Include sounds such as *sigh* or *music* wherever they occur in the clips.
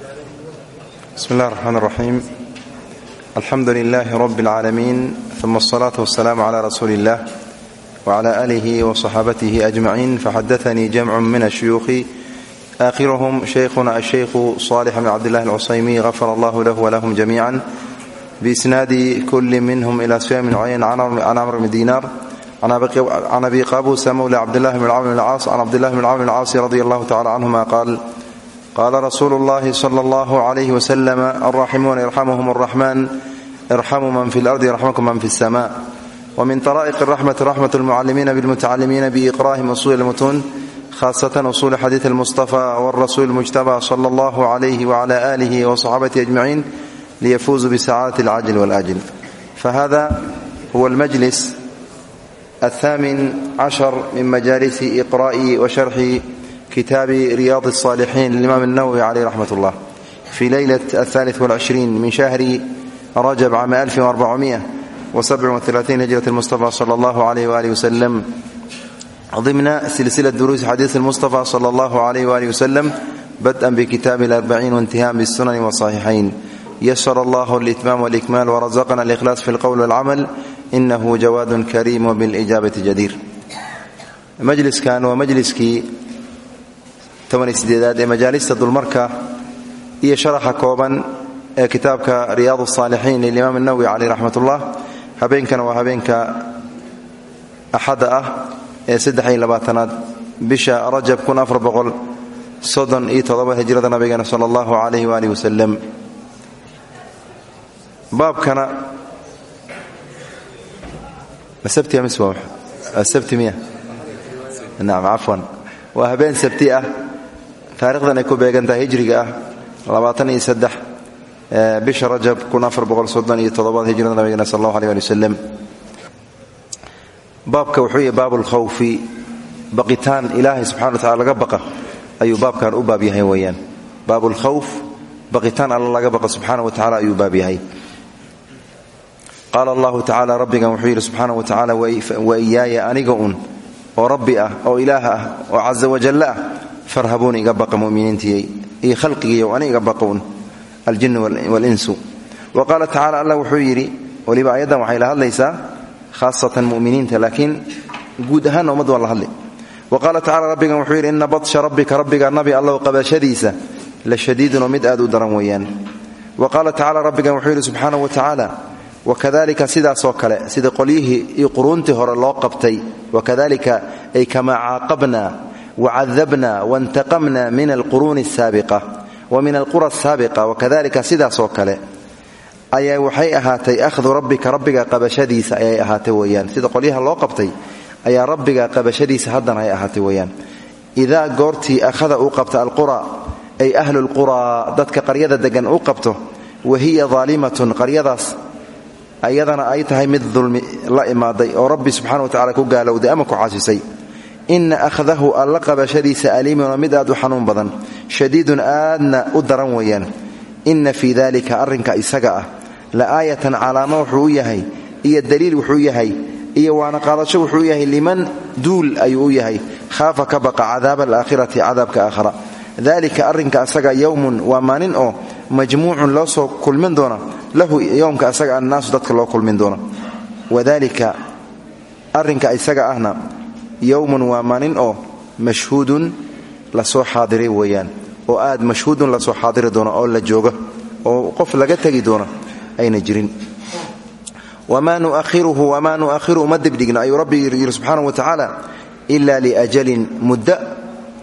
bismi illah raxmaan raxiim alxamdu lilaahi rabbi اlcaalamiin uma asalaatu wasalaamu cla rasuuli illah wcla aalihi wصaxaabatihi ajmaciin faxadatanii jamcu min ashuyuukhi aakhiruhum shaykhuna ashaykhu salix bn cabdillahi alcusaymi gafara allahu lahu walahum jamiica biisnaadi kuli minhum ila sufyaan bn cuyayn can amr bni diinaar can abi qabusa mowla cabdillahi bn camr bn caas can cabdillahi bn camr bn caasi radi allahu tacala canhuma qaal qaala rasuulu llaahi sala allahu calayhi wasalam alraximuuna irxamhum araxmaan irxamuu man fi lardi yarxmakum man fi sama wmin raiq raxmati raxmat lmucalimiina bilmutacalimiina biiqra'ihim usuuli lmutuun khasatan usuuli xadiid almustafa wrasuuli mujtaba sala allahu calayhi wacala aalihi wasaxaabatihi ajmaciin liyafuuzuu bisacaadati alcajl walajl fahada huwa almajlis athaamin cashar min majaalisi iqra'i wa sharxi kitaabi riyaad الصاalixiin limaam الnawwi عaleyh raxmat اllah fi leylaة الثالث والعشhriin min shahri rajab cama أlf وأربعمئة وسبع هجرة المصطفى صلى الله عليه وآله وسلم ضمن سلسلة دروس حديث المصطفى صلى الله عليه وآله وسلم بدءا بكتاب الأربعين وانتهاء بالسنن والصحيحين يسر الله الإتمام والإكمال ورزقنا الإخلاص في القول والعمل إنه جواد كريم وبالإجابة جدير مجلس كان tobanieedaad ee majaalista dulmarka iyo sharaxa kooban ee kitaabka riyaad imaam lilimaam اnawowi caleyh raxmatullah. Habeenkana waa habeenka axadda ah ee adeaaaaad bisha rajab hijrada nabigeena sal allahu alayh waalih wasalam baabkana waa habeen sabti ah taarikhdan ay ku beegan tahay hijriga ah bisha rajab hijrada nabigeena sal allahu aleh ali waslem baabka wuxuu yahy baab lkhawfi baqitaan ilaahay subxana wa tacala laga baqa ayuu baabkan u baab yahay weeyaan. Baab lkhawf baqitaan alla laga baqa subxaana wa tacala ayuu baab yahay. Qaala allahu tacala rabbigan wuxuu yidhi subxaana wa tacaala wa iyaaya aniga un oo rabbi ah oo ilaah ah oo casa wajalla ah farhabuun iga baqa muminiintiyey iyo khalqigiiyo ani iga baqa un aljin walinsu. Wa qaala tacala allah wuxuu yidhi weliba ayaddan waxay la hadlaysaa khaasatan muminiinta laakiin guud ahaanna ummad waa la hadli wa qaala tacala rabbigan wuxuu yidhi ina badsha rabbika rabbiga nabi allow qabashadiisa la shadiidun oo mid aad u daran weeyaan. Wa qaala tacala rabbigan wuxuu yidhi subxaanahu wa tacaala wakadalika sidaasoo kale hore loo qabtay wakadalika ay kamaa caaqabna wacadabna waintaqamna min alquruuni asaabiqa wa min alqura asaabiqa wakadalika sidaasoo kale ayaa waxay ahaatay ahdu rabbika rabbiga qabashadiisa ayay ahaatay weyaan sida qolyaha loo qabtay ayaa rabbiga qabashadiisa haddana ay ahaatay weyaan idaa goortii akhada uu qabta alqura ay ahlu lqura dadka qaryada degan u qabto wa hiya daalimatun qaryadaas ayadana ay tahay mid dulmi la imaaday oo rabbi subxana wa ina ahdahu alla qabashadiisa aliimun mid aad u xanuun badan shadiidun aadna u daran weeyaan. Inna fii dalika arrinka isaga ah la aayatan calaamo wuxuu u yahay iyo daliil wuxuu yahay iyo waana qaadasho wuxuu yahay liman duul ayuu yahay. Khaafa ka baqa cadaaba alaakhirati cadaabka aakhara dalika arrinka asaga yowmun waa maalin oo majmuucun loo soo kulmin doona lahu yowmka asaga annaasu dadka loo kulmin doona. Wadalika arrinka isaga ahna yowmun waa maalin oo mashhuudun la soo xaadiray weeyaan oo aad mashhuudun la soo xaadiri doono oo la jooga oo qof laga tegi doona ayna jirin. Wamaa nuahiruhu wamaa nu'akhiru uma dibdhigna ayuu rabbi yidhi subxaana wa tacaala ila liajalin muddo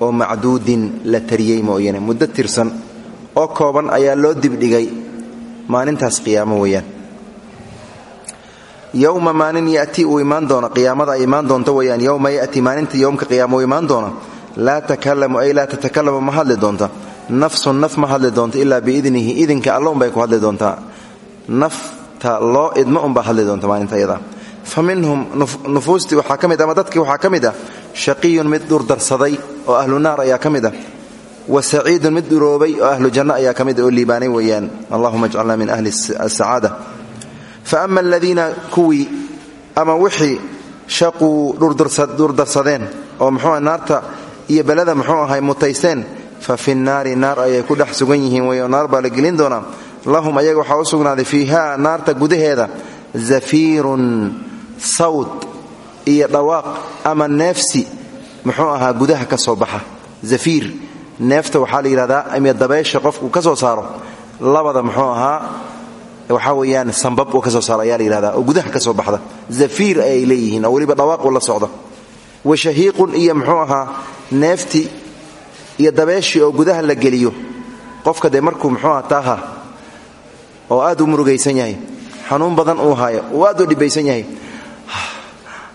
oo macduudin la tariyey mooyane muddo tirsan oo kooban ayaa loo dibdhigay maalintaas qiyaamo weeyaan yowma maalin yati uu imaan doono qiyaamada ay imaan doonto weyaan yowma yati maalinta yowmka qiyaama uu imaan takalamu ay laa tatakalamu ma doonta. Nafsun naf ma hadli doonta ilaa biidnihi idinka alla unbay ku hadli doontaa. Nafta loo idmo unbaa hadli doonta maalinta yada fa minhum nufuustii waxaa ka mid ama dadkii mid ah shaqiyun mid ahlu naar ayaa ka ah wa saciidun mid dhuroobay oo ahlu janno ayaa ka mid oo liibaanay weeyaan. Min ahli asacaada fa ama aladiina kuwii ama wixii shaquu dhurdarsadeen oo muxuu naarta iyo belada muxuu ahay mutaysteen fa fi nnaari naar ayay ku dhex sugan yihiin weyo naar baa la gelin doonaa lahum ayaga waxaa u sugnaaday fiiha naarta gudaheeda zafiirun sawd iyo dhawaaq ama neefsi muxuu ahaa gudaha ka soo baxa zafiir neefta qofku ka saaro labada muxuu ahaa waxaa weeyaan sambab uu ka soo saaro ayaa la yidhahdaa oo gudaha ka soo baxda. Zafiir ayay leeyihiin oo weliba dhawaaqu la socda wa shahiiqun iyo muxuu ahaa neefti iyo dabeeshii oo gudaha la geliyo. Qofka dee markuu muxuu aha taaha oo aad u murugaysan yahay xanuun badan uu haayo uu aad u dhibaysan yahay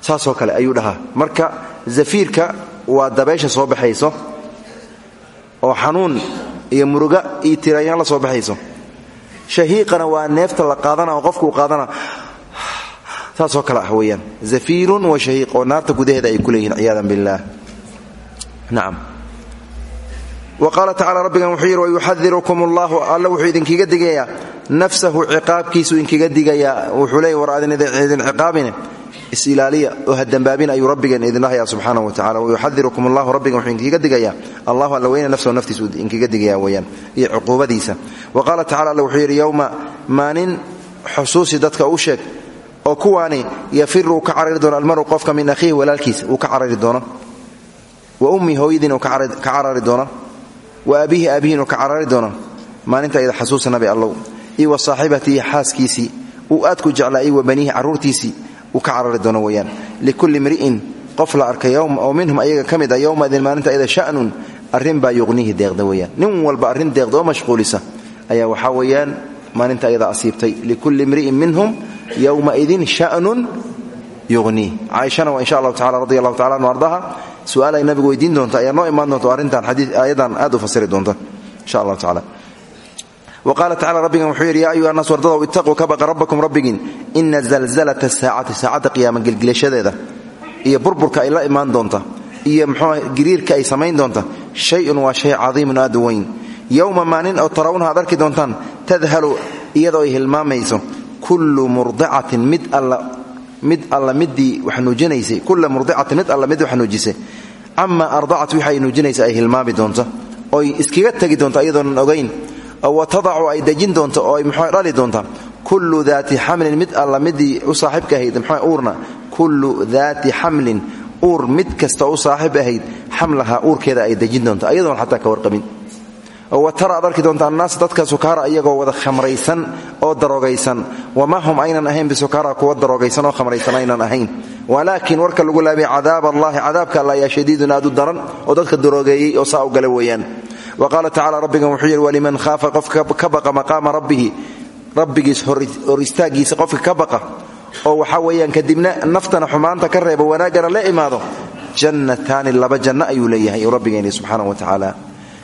saasoo kale ayuu dhahaa. Marka zafiirka waa dabeysha soo baxayso oo xanuun iyo muruga iyo tirayaan la soo baxayso shahiiqana waa neefta la qaadana oo qofkuu qaadana. Saasoo kale ah weeyaan. Zafiirun wa shahiiq oo naarta gudaheeda ay ku leeyihiin ciyaadan billaah nacam wa qaala tacala rabbigan wuxuu yidhi wayuxadirukum allahu alla wuxuu idinkiga digayaa. Nafsahu ciqaabkiisu idinkiga digayaa. Wuxuu leeyay war idin ciqaabine isilaaliya oo hadambaabin ayuu rabbigeen idinlahayaa subxaanahu wa tacala wayuxadirukum allahu rabbigan wuxuu idinkiga digayaa. Allahu alla weyne nafsahu naftiisu idinkiga digaya weeyaan iyo cuquubadiisa. Wa qaala tacala alla wuxuu yidhi yowma maalin xusuusi dadka u sheeg oo kuwaani yafiru ka carari doono almaru qofka min akhiihi walaalkiisa uu ka carari doono. Wa ummi hooyadiin uu ka carari doono. Wa abiihi aabihiin ka carari doono. Maalinta ida xasuusa nabi allow. Iyo wa saaxibatihi uu aad ku jeclaa iyo wa baniihi uu ka carari doono weeyaan. Likulli mri'in qof la arkay oo minhum ayaga ka mid a yowmaidin maalinta ida sha'nun arrin baa yuqniihi deeqda weeyaan. Nin walba arrin deeqda oo mashquulisa ayaa waxaa weeyaan maalinta ayada asiibtay. Likulli mri'in minhum yowmaidin sha'nun yuqniih caaishana waa insha allahu tacala radi allahu tacala anu ardaha su'aal ay nabigu weydiin doonta ayaa noo imaan doonta arrintan aayadan aad u fasiri doonta wa qaala tacala rabbigan wuxuu yidhi yaa ayuha naas wardadow ittaquu ka baqa rabbakum rabbigiin. Ina zalzalata saacati saacadda qiyaama gelgilashadeeda iyo burburka ay la imaan doonta iyo muxuuah giriirka ay samayn doonta shay-un waa shay cadiimun aad u weyn. Yowma maalin oo tarawnaha ad arki doontaan tadhalu iyadoo ay hilmaamayso. Kullu murdicatin mid mid alla midii wax nuujinaysay. Kulla murdicatin mid alla mid wax nuujisay. Camaa wa tadacu ay dejin doonto oo ay muxuu dhali doonta kullu daati xamlin mid alla midii u saaxiibka ahayd muxuu uurna kullu daati xamlin uur mid kasta u saaxiib ahayd xamlaha uurkeeda ay dejin doonto ayadoon xataa ka warqabin wa tara ad arki doonta annaas dadka sukaara iyagoo wada khamraysan oo daroogaysan wama hum aynan ahayn bisukaara kuwa daroogaysan oo khamraysan aynan ahayn walaakiin warka lagu laabay cadaab allahi cadaabka alla ayaa shadiidun aad daran oo dadka daroogeeyey oo saa u gala weeyaan wa qaala tacala rabbigan wuxuu yidhi waliman khaafa qofka ka baqa maqaama rabbihi. Rabbigiis hor istaaggiisa qofka oo waxaa weeyaan kadibna naftana xumaanta ka reeba wanaaggana la imaado jannataani laba janno ayuu leeyahay rabbigeeni subxaana wa tacaala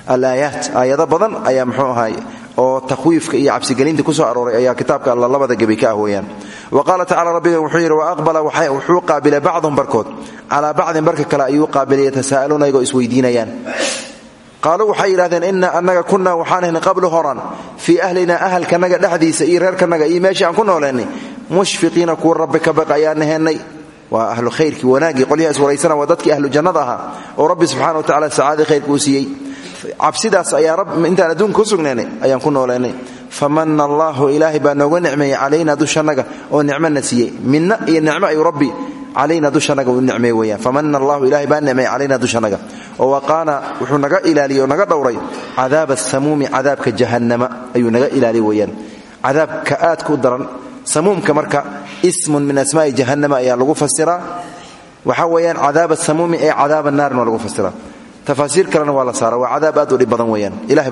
alaayaat aayado badan ayaa muxuu ahaay oo takhwiifka iyo cabsigelinta ku soo arooray ayaa kitaabka alla labada gebi ka ah weeyaan. Wa qaala tacala rabbigan wuxuu yidhi wa aqbala wuxuu qaabilay bacdum barkood calaa bacdin barka kale ayuu qaabilay yatasaa'aluuna iyagoo isweydiinayaan qaaluu waxay yidhahdeen ina annaga kunaa waxaan ahnay qablu horan. Fii ahlinaa ahalkanaga dhexdiisa iyo reerkanaga iyo meeshii aan ku nooleennay mushfiqiina kuwa rabbi ka baqa ayaan ahaynay waa ahlu khayrkii wanaaggii qolyaha iswaraysana ahlu jannada ahaa rabbi subxana wa tacala sacaadii khayrka uu siiyey. Cabsidaas ayaa intaan adduunka ku sugnaynay ayaan ku nooleennay famana allaahu ilaahay baa nooga nicmeeyey calaynaa dushanaga oo nicmona siiyey. Minna iyo nicmo ayuu rabbi calayna dushanaga uu nicmeey weyaan famana allahu ilahay baa nicmeeyey calayna dushanaga oo waqaana wuxuu naga ilaaliyey oo naga dhowray cadaaba asamuumi cadaabka jahannama ayuu naga ilaaliy weyaan cadaabka aadka u daran samuumka marka ismun min asmaa'i jahannama ayaa lagu fasiraa waxaa weeyaan cadaaba samuumi ee cadaaba naarna waa lagu fasiraa tafaasiir kalena waa la saara waa cadaab aad u dhib badan weyaan ilahay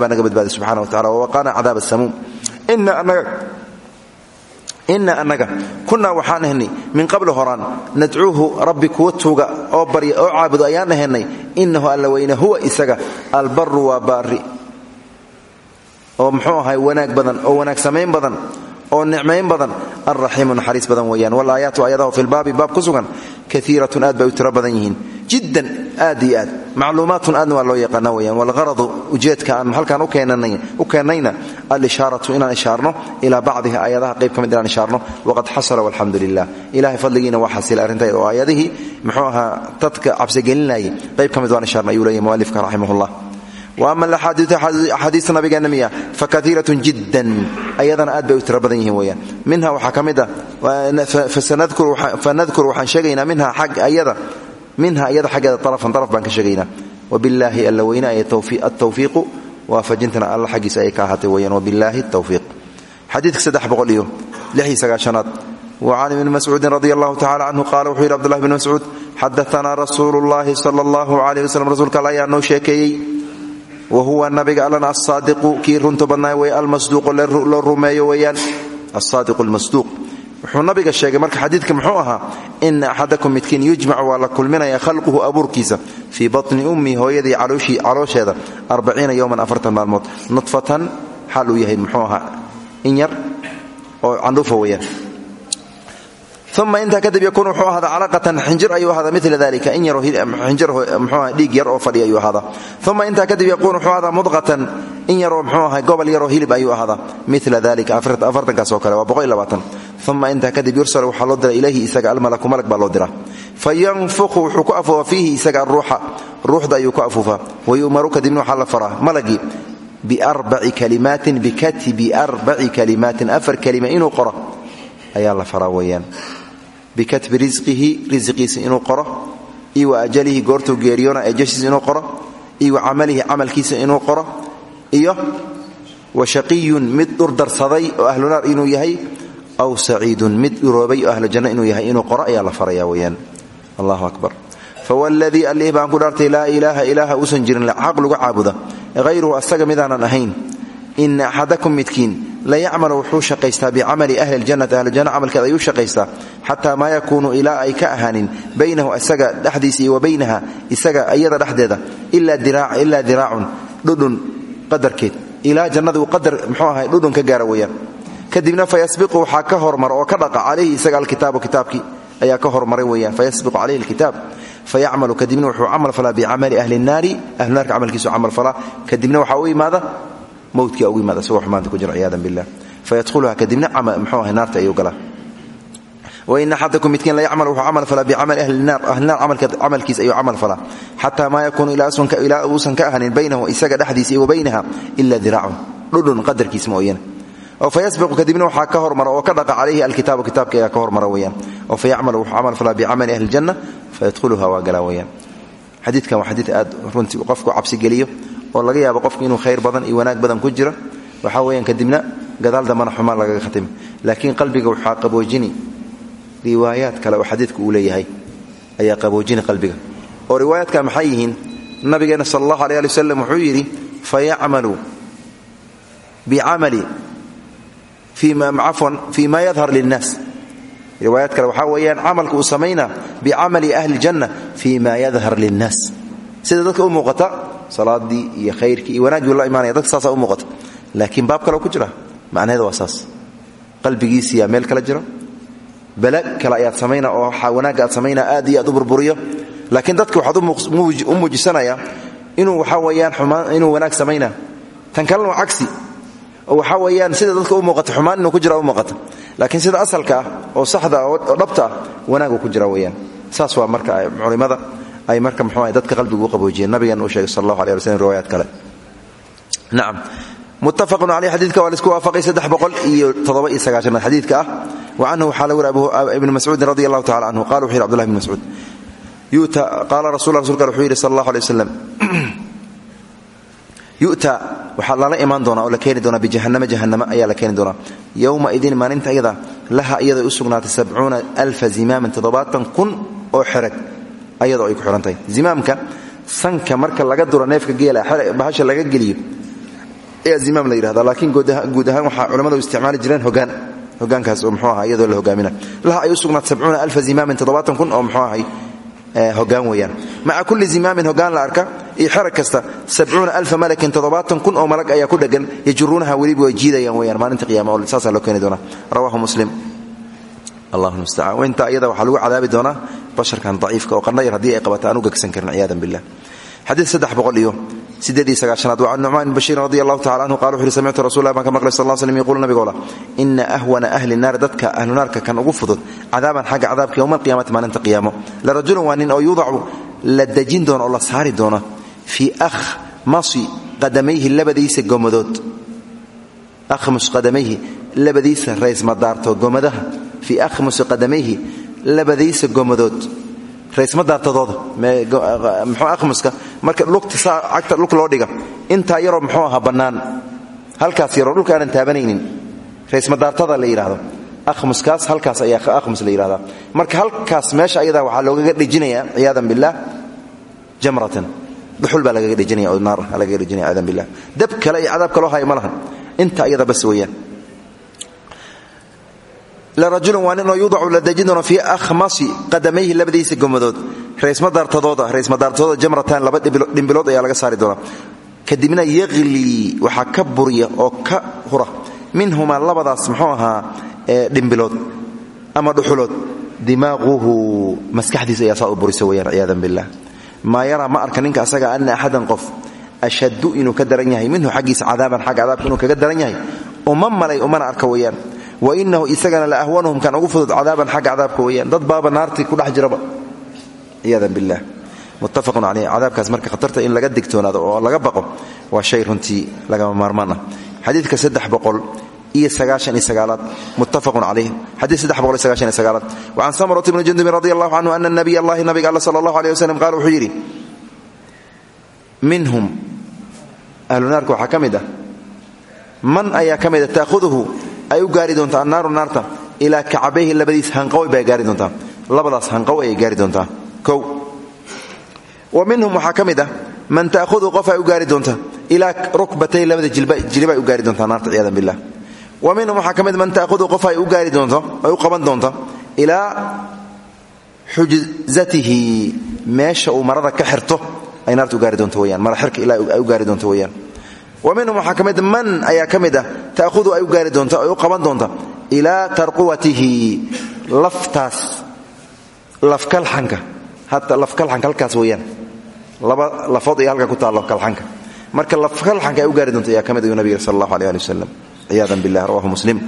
ina annaga kunaa waxaan ahnay min qabli horaan nadcuuhu rabbi kuwa tuuga oo barya oo caabudo ayaan ahaynay inahu alla weyne huwa isaga albaru waa baari oo muxuu ahay wanaag badan oo wanaag samayn badan oo nicmayn badan alraxiimu naxariis badan weeyaan. Walaayaatu ayadahu fi lbaabi baab ku sugan kaiiratun aad bay u tiro badan yihiin jiddan aad iyo aad. Macluumaatun aadna waa loo yaqaana weyaan walgaradu ujeedka aan halkan u keennayna alishaaratu inaan ishaarno ilaa bacdiha aayadaha qayb ka mid inaan ishaarno waqad xasala walxamdu lilah ilahay fadligiina waa xasilay arrintayd oo aayadihii muxuu ahaa dadka cabsigelinayay qayb ka mid waan ishaarna ayuu leeyahy mualifka raximah llah wa ama alaxaadiiu axaadiista nabigeena miya fa kaiiratun jiddan. Ayadana aad bay u tiro badan yihiin weyaan minha waxaa ka mid ah fanadkuru waxaan sheegaynaa minha ayada minha iyada xaggeeda arafan araf baan ka sheegaynaa wabillaahi alla weyne ay atawfiiqu waafajintana alla xaggiisa ay ka ahaatay weyaan wabillaahi tawfiiq. Xadiidka saddex boqol iyo lixii sagaashanaad. وcan ibni mascuudin radi allahu tacala canhu qaala wuxuu yidhi abdulahi bn mascuud xadaanaa rasuulu llahi sala allahu alayh waslm rasuulka all ayaa noo sheekeeyey. Wa huwa nabiga allana asaadiqu kii runta badnaa wey almasduuqo loo rumeeyo weeyaan. Asaadiqu lmasduuq wuxuu nabiga sheegay marka xadiidka muxuu ahaa ina axadakum midkiin yujmac waa la kulminaya khalquhu abuurkiisa fii batni ummihi hooyadii caloosheeda arbaciina yowman afartan maalmood. Nudfatan xaal uu yahay muxuu ahaa in yar oo candhuufa weeyaan uma intaa kadib yakuun wuxuu ahaada calaqatan xinjir ayuu ahaada mila dalika in yaroo xinjir mxuuaha dhiig yar oo fadhi ayuu ahaada uma intaa kadib yakuun wuxuu ahaada mudqatan in yaroo mxuu ahay gobol yaroo hilib ayuu ahaada mila dalika afartankaas oo kale waa boqol labaatan uma intaa kadib yursal waxaa loo dira ilayhi isaga almalaku malag baa loo dira fayanfuqu wuxuu ku afuufa fiihi isaga aruuxa ruuxda ayuu ku afuufaa wayu'maru kadibna waxaa la faraa malagii biarbaci kalimaatin bikatibi arbaci kalimaatin afar kalima inuu qoro ayaa la faraa weeyaan bikatbi risqihi risqiisa inuu qoro iyo wa ajalihi goortuu geeriyoona ajashiisa inuu qoro iyo wa camalihi camalkiisa inuu qoro iyo wa shaqiyun mid dhurdarsaday oo ahlunaar inuu yahay aw saciidun mid dhuroobay oo ahlu janno inuu yahay inuu qoro ayaa la faraya weyaan allahu akbar fawladii allih baan ku dhaartay laa ilaaha ilaaha uusan jirin xaq lagu caabuda hayruhu asaga midaanan la yacmalu wuxuu shaqaystaa bicamali ahli ljannati ahlujanna camalkeed ayuu shaqaystaa xataa maa yakuunu ilaa ay ka ahaanin baynahu isaga dhexdiisa iyo wa baynaha isaga iyada dhexdeeda ilaa diraacun dhudhun qadarkeed. Ilaa jannada uu qadar mxuu ahay dhudhun ka gaara weeyaan. Kadibna fayasbiqu waxaa ka hormara oo ka dhaqa calayhi isaga alkitaabu kitaabkii ayaa ka hormaray weeyaan fayasbiqu calayhi alkitaab. Fayacmalu kadibna wuxuu camal falaa bicamali ahli nnaari ahlunaarka camalkiisu camal falaa. Kadibna waxaa u imaada mowdkia ugu yimaada isagoo xumaanta ku jira ciyaadan billah fayadkhuluha kadibna mxuu ahay naarta ayuu galaa. Wain axadakum midkiin la yacmal wuxuu camal falaa bicamali ahli naar ahlinaar camalkiis ayuu camal falaa. Xataa maa yakuunu ilaa uusan ka ahanin baynahu isaga dhexdiisa iyo wa baynaha ila diraacun. Dhudhun qadarkiis mooyane oo fayasbiqu kadibna waxaa ka hormara oo ka dhaqa calayhi alkitaabu kitaabka ayaa ka hormara weyaan oo fayacmalu wuxuu camal falaa bicamali ahli ljanna fayadkhuluha waa galaa weyaan xadiidkan waa xadiid aad runtii qofku cabsigeliyo oo laga yaabo qofku inuu khayr badan iyo wanaag badan ku jira waxaa weyaan kadibna gadaal dambana xumaan lagaga khatimi laakiin qalbiga waxaa qaboojini riwaayaad kale oo xadiidku uu leeyahay ayaa qaboojini qalbiga. Oo riwaayaadka maxay yihiin? Nabigeena sal allahu alay ali wasalam wuxuu yidhi fayacmalu bicamali cafwan fii ma yadhar lilnaas riwaayaad kale weeyaan camalka uu samaynaa bicamali ahli ljanna fii ma yadhar lilnaas sida dadka u muuqata salaadii iyo khayrkii iyo wanaaggii la imaanaya dadka saasaa u muuqata. Laakiin baab kale ku jira macnaheeda waa saas. Qalbigiisiyaa meel kala jira bala kale ayaad samayna oo wanaagga aad samayna aad iyo aad u burburiyo. Laakiin dadka waxaad u muujisanayaa inuu waxaa weyaan inuu wanaag samayna. Tan kalena waa cagsi oo waxaa weyaan sida dadka u muuqata xumaan inuu ku jira u muuqata. Laakiin sida asalka ah oo saxda ah oo dhabta ah ku jira weyaan saas waa marka culimmada ay marka mxuu dadka qalbigu u qaboojiyeen nabigan uu sheegay sal allahu alay waslm riwaayaad kale. Nacam muttafaqun caleyh xadiidka waa la isku waafaqay saddex boqol iyo toddoba iyo sagaashanaad xadiidka ah. Wa canhu waxaa la wari ibni mascuudin radi allahu tacala canhu qala wuxu yidhi abdullahi bn mascuud yuta qaala rasul rasulka wuxuu yidhi sal allahu alay wasalam yu'ta waxaa lala imaan doonaa oo la keeni doonaa bijahannama jahannama ayaa la keeni doonaa. Yowma idin maalinta iyada laha iyada u sugnaatay sabcuuna alfa zimaamin toddobaatan kun oo xerag ayadoo ay ku xihan zimaamka sanka marka laga duro neefka geela bahasha laga geliyo ayaa zimaam la yidhahda laakiin guud ahaan waxaa culamadu isticmaali jireen hogaan. Hogaankaas oo mxuu aha iyadoo la hogaamina laha ay u sugnaatay sabcuuna alfa zimaamin kun oo mxuu ahay hogaan weeyaan. Maca kulli zimaamin hogaan la arka iyo xerag kasta sabcuuna alfa malakin toddobaatan kun oo malag ayaa ku dhegan yajuruunaha weliba way jiidayaan weyaan maalinta qiyama oo saasaa loo keeni doonaa. Rawahu muslim inta iyada waxaa lagu cadaabi doonaa basharkan daciifka oo qandhayar haddii ay qabata u gegsan karin iyo sagaashanaad waa can nucmaan bashiirin radi allahu tacala anhu qala wuxu uhi samictu rasulah baan ka maqlay sal l slm yquulu nabigoola ina ahwana ahli naari dadka ahlu naarka kan ugu fudud cadaaban xagga cadaabka yowma alqiyamati maalinta qiyaamo. Larajulun waa nin oo yudacu la dejin doono oo la saari doono qadamayhi labadiisa gomadood akhmus qadamayhi labadiisa raysmadaarto gomadaha fii akhmusi qadamayhi labadiisa gomadood raysmadaartadooda muxuu akhmuska? Marka lugta saa cagta loo dhiga intaa yaroo muxuu ahaa bannaan. Halkaas yaroo dhulka aanan taabanaynin. Raysmadaartada la yidhaahdo akhmuskaas halkaas ayaa akhmus la yidhahdaa marka halkaas meesha ayadaa waxaa loogaga dhejinayaa ciyaadan billaah jamratan. Dhuxul baa lagaga dhejinaya oo naar lagaga dhejinaya ciyaadan billah. Dab kale iyo cadaab kaloo haya ma lahan. Inta ayada bas weeyaan lrajulun waa ninoo yudacu la dejin doono fii qadamayhi labadiisa gomadood. Raysmadaartadooda raysmadaartadooda jamratan laba dhimbilood ayaa laga saari doonaa. Kadibna yaqlii waxaa ka burya oo ka hura. Minhumaa labadaas muxuu ahaa dhimbilood ama dhuxulood. Dimaaquhu maskaxdiisa ayaa saa u burisa weyaan billah maa yaraa ma arka ninka asaga ana axadan qof ashaddu inuu ka yahay. Minhu xaggiisa cadaaban xagga cadaabka inuu kaga daran yahay. Uma malay umana arka weyaan wainahu isagana la ahwanuhum kan ugu fudud cadaaban xagga cadaabka weyaan dad baaba naartii ku dhex jiraba. Ciyaadan bilah muttafaqun caleyh cadaabkaas marka khatarta in laga digtoonaado oo laga baqo waa shay runtii lagama maarmaan ah. Xadiidka saddex boqol iyo sagaashan iyo sagaalaad. Muttafaqun caleyh xadiid saddex boqol iyo sagaashan iyo sagaalaad. Wacan samurata bni jundubin radi allahu canhu ana nabiy allahi nabiga alla sala allahu aleyh wasalam qaala wuxuu yidhi minhum ahlu naarka waxaa ka mid ah. Man ayaa ka mida taakhuduhu ay u gaari doontaa annaaru naarta? Ilaa kacabayhi labadiis hanqaw bay gaari doontaa. Labadaas hanqaw gaari doontaa. Kow. Wa minhum waxaa ah man taakhudu qof u gaari doonta ilaa rukbatay labada jilibay u gaari doontaa naarta ciyadan billah wa minhum waxaa ka mid man taakhudu qof u gaari doonto ay u qaban doonta ilaa xujzatihi. Meesha uu ka xirto ay naarta gaari doonto weyaan mara xirka ilaa u gaari doonto weyaan wa minhum waxaa ka mid man ayaa ka mid ah taakhudu ay u gaari doonta ay u qaban doonta ilaa tarquwatihi laftaas lafkalxanka hata lafkalxanka halkaas weyaan laba lafood iyo halka ay u gaari doonta ayaa ka mid nabiga sal allahu aleh ali wasalam ciyaadan billah rawahu muslim.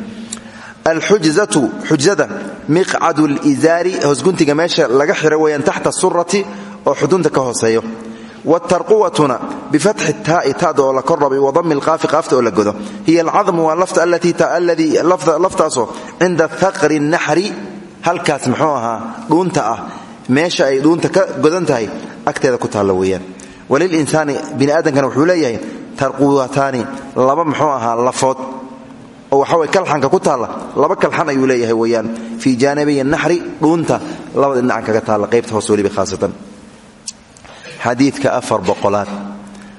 Alxujzatu xujzada miqcadu lizaari hoosguntiga meesha laga xiro weyaan taxta surati oo xudunta ka hooseeyo wtarquwatuna bifatxi taai tada oo la kordhabay wadami lqaafi qaafta oo la godo hiya alcadmu waa laftaasoo cinda haqri naxri halkaas muxuu ahaa dhuunta ah meesha ay dhuunta ka godan tahay agteeda ku taalla weeyaan walilinsaani bini aadamkana wuxuu leeyahay tarquwataani waxaway kalxanka ku taalla laba kalxan ayuu leeyahay weeyaan fii jaanibiy naxri dhuunta labada dhinacan kaga taalla qaybta hoos weliba khaasatan xadiidka afar boqolaad.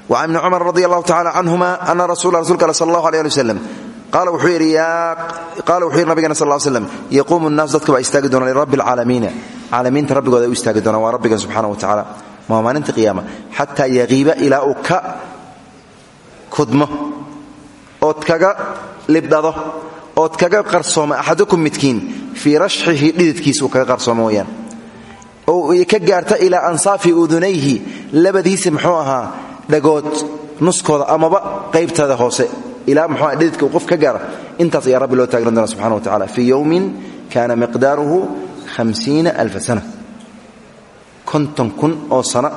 Wa can ibni cumar radi allahu tacala canhuma ana rasula rasulka al sal allahu aleh ali wasalam qaala wuxuu yidhi nabigana sal l slam yaquumu nnaas dadka baa istaagi doona lirabbi alcaalamiina caalamiinta rabbigooda ay u istaagi doonaan waa rabbigan subxana wa tacala waa maalinta qiyaama. Xataa yaqiiba ilaa uu ka kudmo ood kaga libdhado ood kaga qarsooma axadukum midkiin fii rashxihi dhididkiisa uu kaga qarsoomo oo ka gaarta ilaa ansaafi udunayhi labadiisa muxuu ahaa dhagood nuskooda amaba qaybtada hoose. Ilaa muxuu dhididka uu qof ka gaara. Intaas ayaa rabbi loo taagnan doona wa tacala fii yowmin kaana miqdaaruhu hamsiina sana. Konton kun oo sana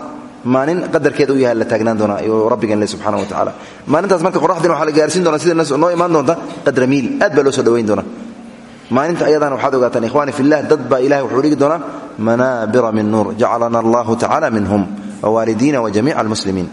maalin qadarkeeda u yahay la taagnaan doona ayuu rabbigan le subxana wa tacala maalintaas marka qoraxdina waxaa la gaarsiin doona sida noo imaan doonta qadra miil aad baa loo soo dhowayn doona maalinta ayadana waxaad ogaataan ikhwani fillah dad baa wuxuu dhigi doonaa manaabira min nuur jacalana allahu tacala minhum wwaalidiina wajamiica almuslimiin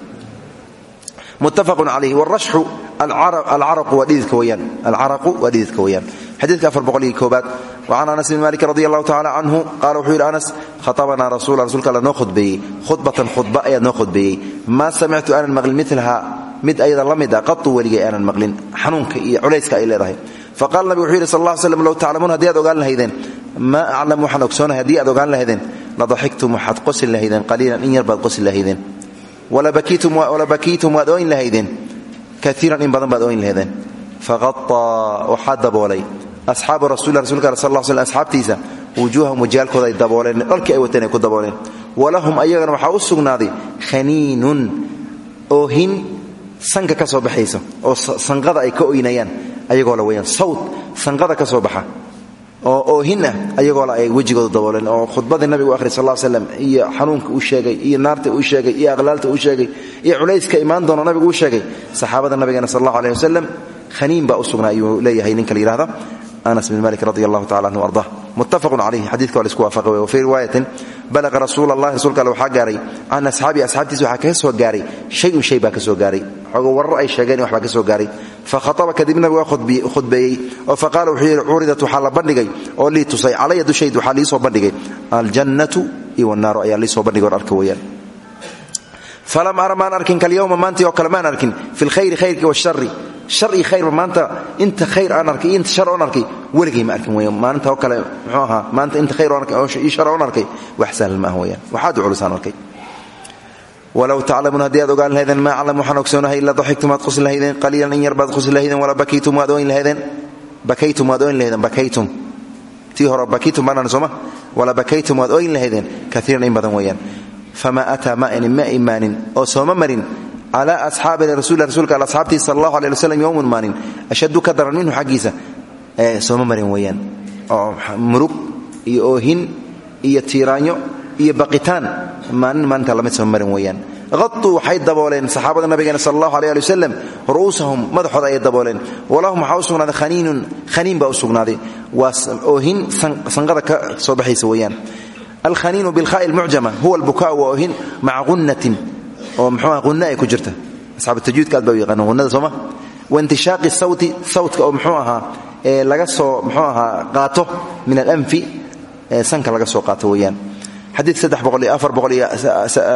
muttafaqun calayh wrashxu alcaraqu waa dhididka weyaan xadiidka afar boqol iyo koobaad. Wacan anas bn malik radi allahu tacala canhu qaala wuxuu yidhi anas khatabanaa rasuula rasuulka alla noo khudbeeyey khudbatan khudba ayaad noo khudbeeyey maa samictu aanan maqlin milaha mid ayada la mid a qatu weligay aanan maqlin. Xanuunka iyo culayska ay leedahay. Faqala nabig wuxuu yidhi sal alla ly slam low taclamuun haddii aad ogaan lahaydeen maa aclam waxaan ogsoonahay haddii aad ogaan lahaydeen ladaxiktum waxaad qosin lahaydeen qaliilan in yar baad qosin lahaydeen. Wala bakiitum waad ooyn lahaydeen. Kaiiran in badan baad ooyn lahaydeen. Faqaطaa waxaa daboolay. Asxaabu rasuuli rasulka al sal sl asxaabtiisa wujuuhahum wajiyaalkooda ay dabooleen dharkii ay wateen ay ku dabooleen. Walahum ayagana waxaa u sugnaaday khaniinun oohin sanka ka soo baxaysa oo sanqada ay ka oynayaan ayagoo la weyaan sawd baxa oo oohin ah ayagoole ay wejigooda dabooleen oo khudbadii nabigu akhri sal slam iyo xanuunka uu sheegay iyo naarta uu sheegay iyo aqlaalta uu sheegay iyo culayska imaan doona nabigu uu sheegay. Saxaabada nabigeena sal allahu aleh wasalam khaniin baa u sugnaa ayuu leeyahay ninka la yihahda anas bn malik radi allahu tacala anhu arda. Muttafaqun calayhi xadidka waa la isku waafaqay wa fii riwaayatin balaqa rasuul allahi rasuulka alle waxaa gaaray can asxaabii asxaabtiisa waxaa kaga soo gaaray shayun shay baa ka soo gaaray. Xoogo warar ay sheegeen baa ka soo gaaray. Fa khaaba kadib nabigu waa khudbeeyey oo fa qaala wuxuu yidhi curidat waxaa la bandhigay oo lii tusay calaya dushayd waxaa lii soo bandhigay. Aljannatu iyo wannaaru ayaa lii soo bandhigay or arka falam ara arkin kalyowma maantii oo kale maan arkin fi lkhayri khayrki washari shar iyo khayrba maanta inta khayr aan arkay inta shar oon arkay weligay ma arkin weyan maalinta oo kale muxuu ahaa maanta inta khayr oon arkay oo shar oon arkay wax sahlan ma ah weeyaan. Waxaad u culusaan arkay. Walow taclamuun haddii aad ogaan lahaydeen maa aclam waxaan ogsoonahay ila daxiktum aad qusi lahaydeen qaliilan in yar baad qusi lahaydeen bakaytum waad lahaydeen. Bakaytum waad lahaydeen bakaytum. Tii hore bakaytum baan sooma wala bakaytum waad ooyn lahaydeen in badan weeyaan. Fama ataa ma ma imaanin oo sooma marin rasuulka al asxaabtiisa sal allahu aleh waslm yowmun maalin ashaddu ka daran minhu xaggiisa sooma marin weeyaan oo murug iyo oohin iyo tiiraanyo iyo baqitaan maalin maalinta la mid sooma marin weeyaan hatuu waxay dabooleen saxaabada nabigeena sal allahu aleh ali wasalam ru'uusahum walahum waxaa u sugnaaday khaniinun khaniin baa u sugnaaday sanqada ka soo baxaysa weeyaan alkhaniinu bilkhaai lmucjama huwa albukaa waa oohin maca oo mxuuah qunna ay ku jirta. Asxaabu tajwiidka aad baa u yaqaaneen qunnada sooma waintishaaqi sawti sawtka oo muxuu ahaa laga soo muxuu ahaa qaato min alanfi sanka laga soo qaato weeyaan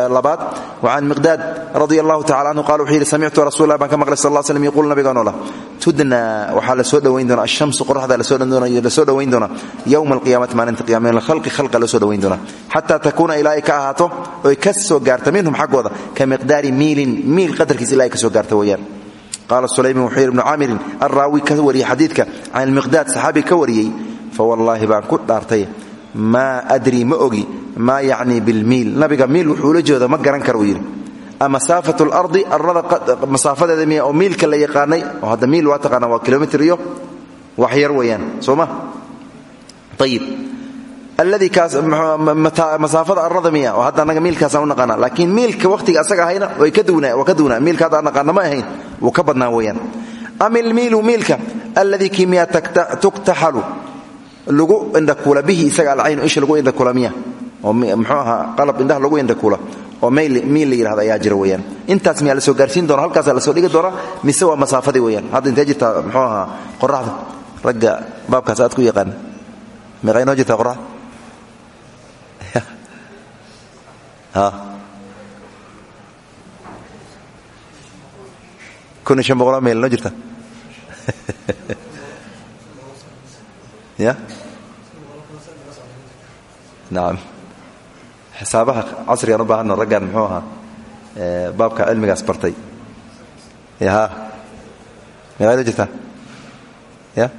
labaad wacan miqdaad radia allahu tacala canhu qala wuxuu yidhi samictu rasuul lah baan ka maqlay sal lla slam yaquul nabigaanoo lah tudna waxaa la soo dhowayn doonaa ashamsu qoraxda la soo dhowayn doonaa yowma alqiyamati maalinta qiyama min alkhalqi khalqa la soo dhowayn doonaa xataa takuuna ilaa ay ka ahaato oy ka soo gaarta minhum xaggooda ka miqdaari miilin miil qadarkiis ilaa ay ka soo gaarta weeyaan qaala sulaymin wuxuu yidhi ibnu caamirin alraawi ka wariyey xadiidka can ilmiqdaad saxaabi ka wariyey fawallaahi baan maa yacnii bilmiil. Nabiga miil wuxuu ula jeeda ma garan kara uu yidhi. Amasaafat lardi arlada masaafadeeda miya oo miilka la yaqaanay oo hadda miil waa taqaana waa kilomitr iyo wax yar weeyaan soo ma? Ayib alladii kaas masaafada arlada miya oo hadda annaga miilkaasaan u naqaana laakiin miilka wakhtiga asaga ahayna way ka duwnaa waa ka duwnaa miilka hadda aan naqaana ma ahayn wuu ka badnaa weeyaan. Ama ilmiilu miilka alladii kii miya tuktaxalu lagu indhakuula bihi isaga alcaynu isha lagu indhakuula miya oo muxuu ahaa qalab indhaha lagu indhakuula oo miil la ayaa jira weyaan intaas miyaa la soo gaarsiin doona halkaasa la soo dhigi doona mise waa masaafadii weyaan hadda intee jirtaa muxuu ahaa qoraxda ragga baabkaas aad ku yaqaan. Meeqa inoo jirtaa qoraxda *laughs* kun iyo shan boqoloo meel inoo jirta. *laughs* Ya? Nacam xisaabaha casrigaan u baahano raggan muxuu ahaa baabka cilmigaas bartay. Ya meeqaad u jirtaa? Ya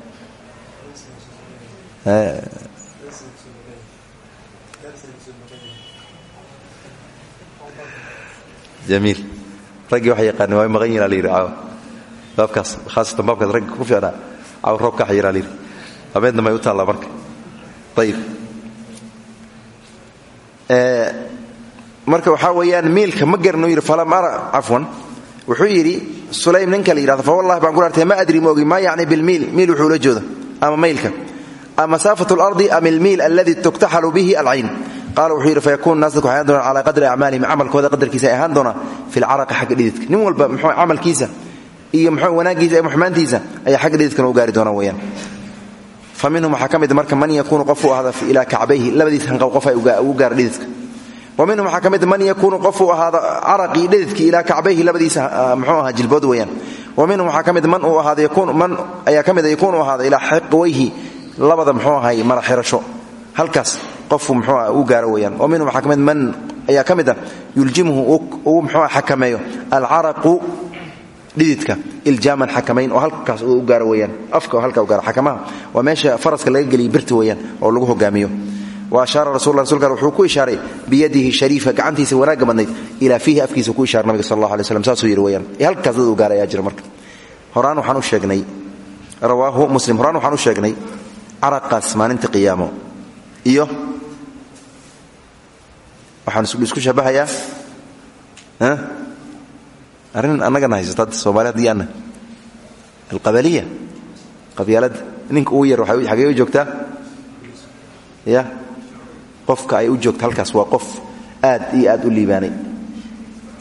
jamiil raggii waxa yaqaani waa maqan yihiin la yidhi caaw baabkaas khaasatan baabkaas ragga ku fiicnaa caaw roob ka xayiraa la yidhi habeedna may u taallaa marka. Ayib marka waxaa weeyaan miilka ma garanu yidhi falam ara cafwan wuxuu yidhi sulaym ninka la yidhahdo fa wallahi baan ku dhaartay ma adri moogi maa yacni bilmiil miil wuxuu la jooda ama maylka masaafat اlardi am ilmiil aladi tuktaxalu bihi alcayn qaala wuxuu yidhi fayakunu naas dadku waxay ahaan doonaan calaa qadri acmaalihim camalkooda qadarkiisa ay ahaan doonaa fi lcaraqi xagga dhididka. Nin walba muxuu camalkiisa iyo muxuu wanaaggiisa iyo xumaantiisa ayaa xagga dhididkana u gaari doona weeyaan. Fa minhum waxaa ka mid marka man yakuunu qof uu ahaada ilaa kacbayhi labadiisa hanqow qof ay ugu gaara dhididka minhum waxaa ka mid man yakuunu qofuu ahaada caraqii dhididkii ilaa kacbayhi labadiisa muxuu ahaa jilbood weeyaan. Wa minhum waxaa ka mid man uu ahaada man ayaa ka mida yakuunu ahaada ilaa xiqwayhi labada muxuu ahay mara xirasho. Halkaas qofku muxuu ah uu gaaro weeyaan. Wa minhum waxaa ka mid man ayaa ka mid a yuljimuhu uu muxuu xakameeyo alcaraqu dhididka iljaaman xakamayn oo halkaas uu u gaaro lagu hogaamiyo wuxuu ku ishaaray biyadihi shariifa gacantiisa wanaagga badnayd ilaa fiihi afkiisa ku ishaaray nabiga sal alay slam saasuu yidhi weyaan halkaas dad uu gaara ayaa jira marka. Horaan waxaan u sheegnay rawaahu muslim horaan waxaan u sheegnay caraqaas maalinta qiyaamo. Iyo waxaan isku shabahayaa arrin annagana haysato hadda soomaali haddii anna. Alqabaliya qabyaaladda ninka ugu yar xagee u joogtaa? Ya qofka ay u joogto halkaas waa qof aad iyo aad u liibaanay.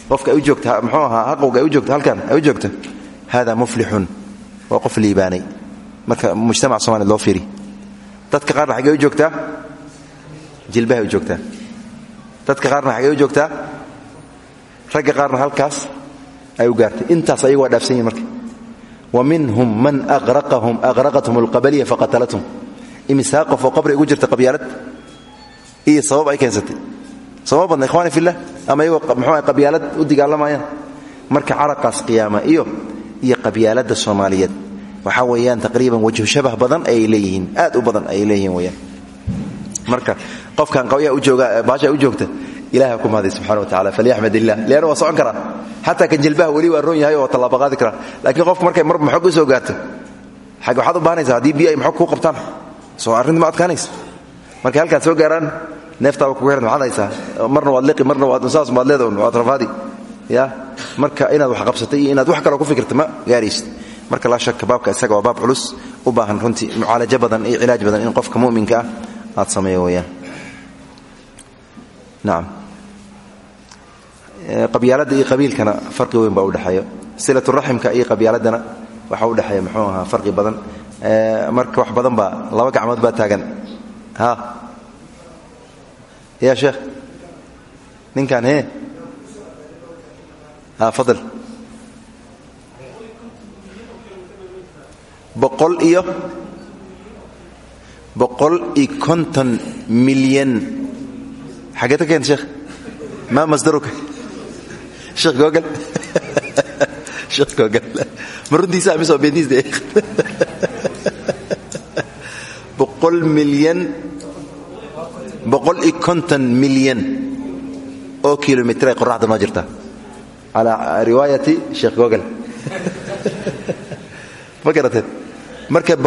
Qofka ay u joogta muxuu ahaa haqowga ay u joogto halkan ay u joogto hada muflixun waa qof liibaanay. Marka mujtamac somaliyad loo fiiri. Dadka qaarna xagee u joogtaa jilbahay u joogtaa. Dadka qaarna xagee u joogtaa ragga qaarna halkaas ay u gaartay. Intaas ayaga waa dhaafsan yihiin marka. Wa minhum man aqraqathum alqabaliya faqatalathum. Imisaa qof oo qabri ugu jirta qabyaalad iyo sabab ay keensatay. Sabab badna ikhwani fillah ama iyagoo muxuu ah qabyaalad u dagaalamayaan marka caraqaas qiyaama iyo iyo qabyaaladda soomaaliyeed waxaa weeyaan taqriiban wajhu shabah badan ayay leeyihiin aad u badan ayay leeyihiin weyaan marka qofkan qawyaa u jooga baasha u joogta ilaha ku mahday subxana wa tacala falyaxmad illah leanna waa socon karaa xataa kan jilbaha weli waa roon yahay oo tallaaba qaadi karaa laakiin qofku markay mar maxog u soo gaarto xag waxaad u baahanaysaa haddii biyo ay maxog kuu qabtaan? Soo arrinta ma adkaanaysa markay halkaad soo gaaraan neeftaaba kugu xiran maxaad haysaa marna waad liqi marna waad saas maad leeda waad rafaadi. Ya? Marka inaad wax qabsatay inaad wax kaloo ku fikirta ma gaaraysid. Marka laa shaka baabka isaga waa baab culus. U baahan runtii mucaalajo badan iyo cilaaj badan in qofka muminka ah aad sameeyo weyaan nacam qabyaaladda iyo qabiilkana farqi weyn baa udhexeeya silaturaximka iyo qabyaaladana waxaa udhexeeya muxuu ahaa farqi badan. Marka wax badan baa laba gacmood baa taagan ya sheekh ninkan he fadl boqol iyo boqol iyo konton milyan xageed ka keenta sheekh maa masdaruka sheekh googal sheekh googal ma runtiisa mise waa beentiisa boqol milyan milyan oo kilomitr ay qoraxda noo jirta. Calaa riwaayati sheekh googal *laughs* ma garateen marka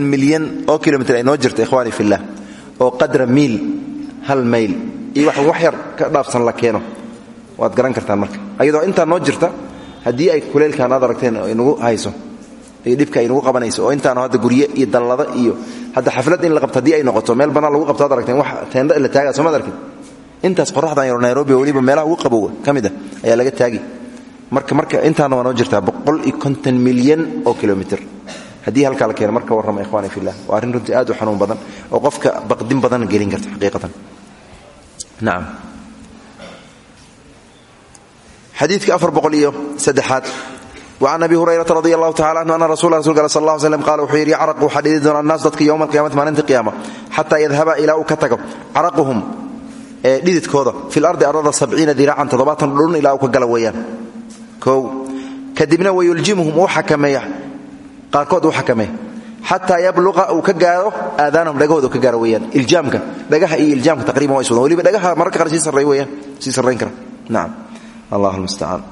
milyan oo kilomitr ay noo jirta ikhwaani fillah oo qadra miil hal mayl iyo wax wax yar ka dhaafsan la keeno waad garan kartaan marka. Ayadoo intaa noo jirta haddii ay kuleylkaan aad aragteen inagu hayso iyo dhibka aynagu qabanayso oo intaano hadda gurye iyo dallada iyo hadda xaflad in la qabto haddii ay noqoto meel bannaan lagu qabto ad wax teendha la taaga somaad arkin? Intaas qoraxdan yaro nairobi weliba meelaha ugu qabowa ka mid a ayaa laga taagi marka marka intaana waa jirtaa boqol iyo oo kilomitr haddii halkaa la keeno marka warrama ikhwani fillah waa arrin runtii aad u xanuun badan oo qofka baqdin badan gelin karta xaqiiqatan. Nacam xadiidka afar iyo saddexaad وcan abi hurayrata radi allahu tacala anhu ana rasul rasulka al sal lla slm qala wuxuu yidhi yacraqu waxaa dhidi doona annaas dadka yowma alqiyamati maalinta qiyaama xataa yadhaba ilaa uu ka tago caraquhum dhididkooda fi lardi ardada sabciina diraacan toddobaatan dhulun ilaa uu ka gala weeyaan kow kadibna wayuljimuhum uu xakameeya qaarkood uu xakameeya xataa yabluqa uu ka gaaro aadaanahum dhagahooda ka gaaro weeyaan iljaamka dhagaha iyo iljaamka taqriban waa iswadan weliba dhagaha mararka qaar sii sarreey weeyaan sii sarrayn kara nacam allah almustacaan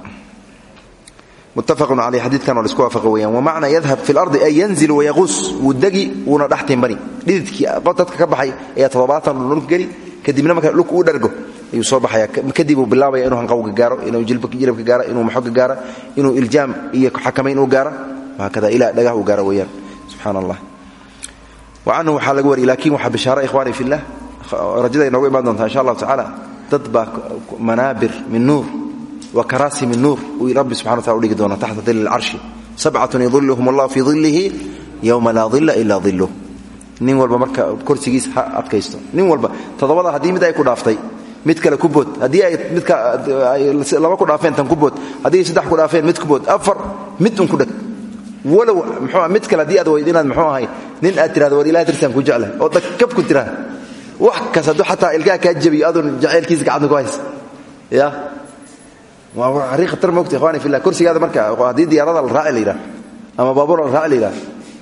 muttafaqun caleyh xadiidkan waa la isku waafaqa weeyaan. Wamacna yadhab fi lardi ay yanzil wayaquus wuu degi wuuna dhex timbani. Dhididkii dadka ka baxay ayaa toddobaatan dhulka geli kadibna marka dhulka uu dhargo ayuu soo baxaya kadib uu bilaabaya inuu hanqawga gaaro inuu jilabka gaaro inuu maxoga gaaro inuu iljaam iyo xakamayn uu gaaro hakada ilaa dhagah uu gaaro weeyaan. Subxaan allah wa canhu waxaa laga wariyay laakiin waxaa bishaara ikhwaani fillah rajada inoogu imaan doontaa insha allahu tacaala dad baa manaabir min nuur wa karaasi min nuur uu rabbi subxana wataala udhigi doona taxta dili lcarshi sabcatun yudilluhum allah fii dilihi yowma laa dila ilaa diluh nin walba marka korsigiis ha adkaysto. Nin walba toddobada haddii mid ay ku dhaaftay mid kale ku bood. Haddii ay midlaba ku dhaafeen tan ku bood. Haddii saddex ku dhaafeen mid ku bood. Afar mid un ku dheg. Walow mxuu mid kale haddii aad wayd inaad muxuu ahay nin aad tirahdo war ilaha tirtaan ku jeclah oo dakab ku tiraha wax kas hadduu xataa ilkaha kaa jabiyo adoon jacaylkiisa gacanta ku haysa. Ya kursigaada marka haddii diyaarada la raaci la yidhaha ama baabuur la raaci la yidhaha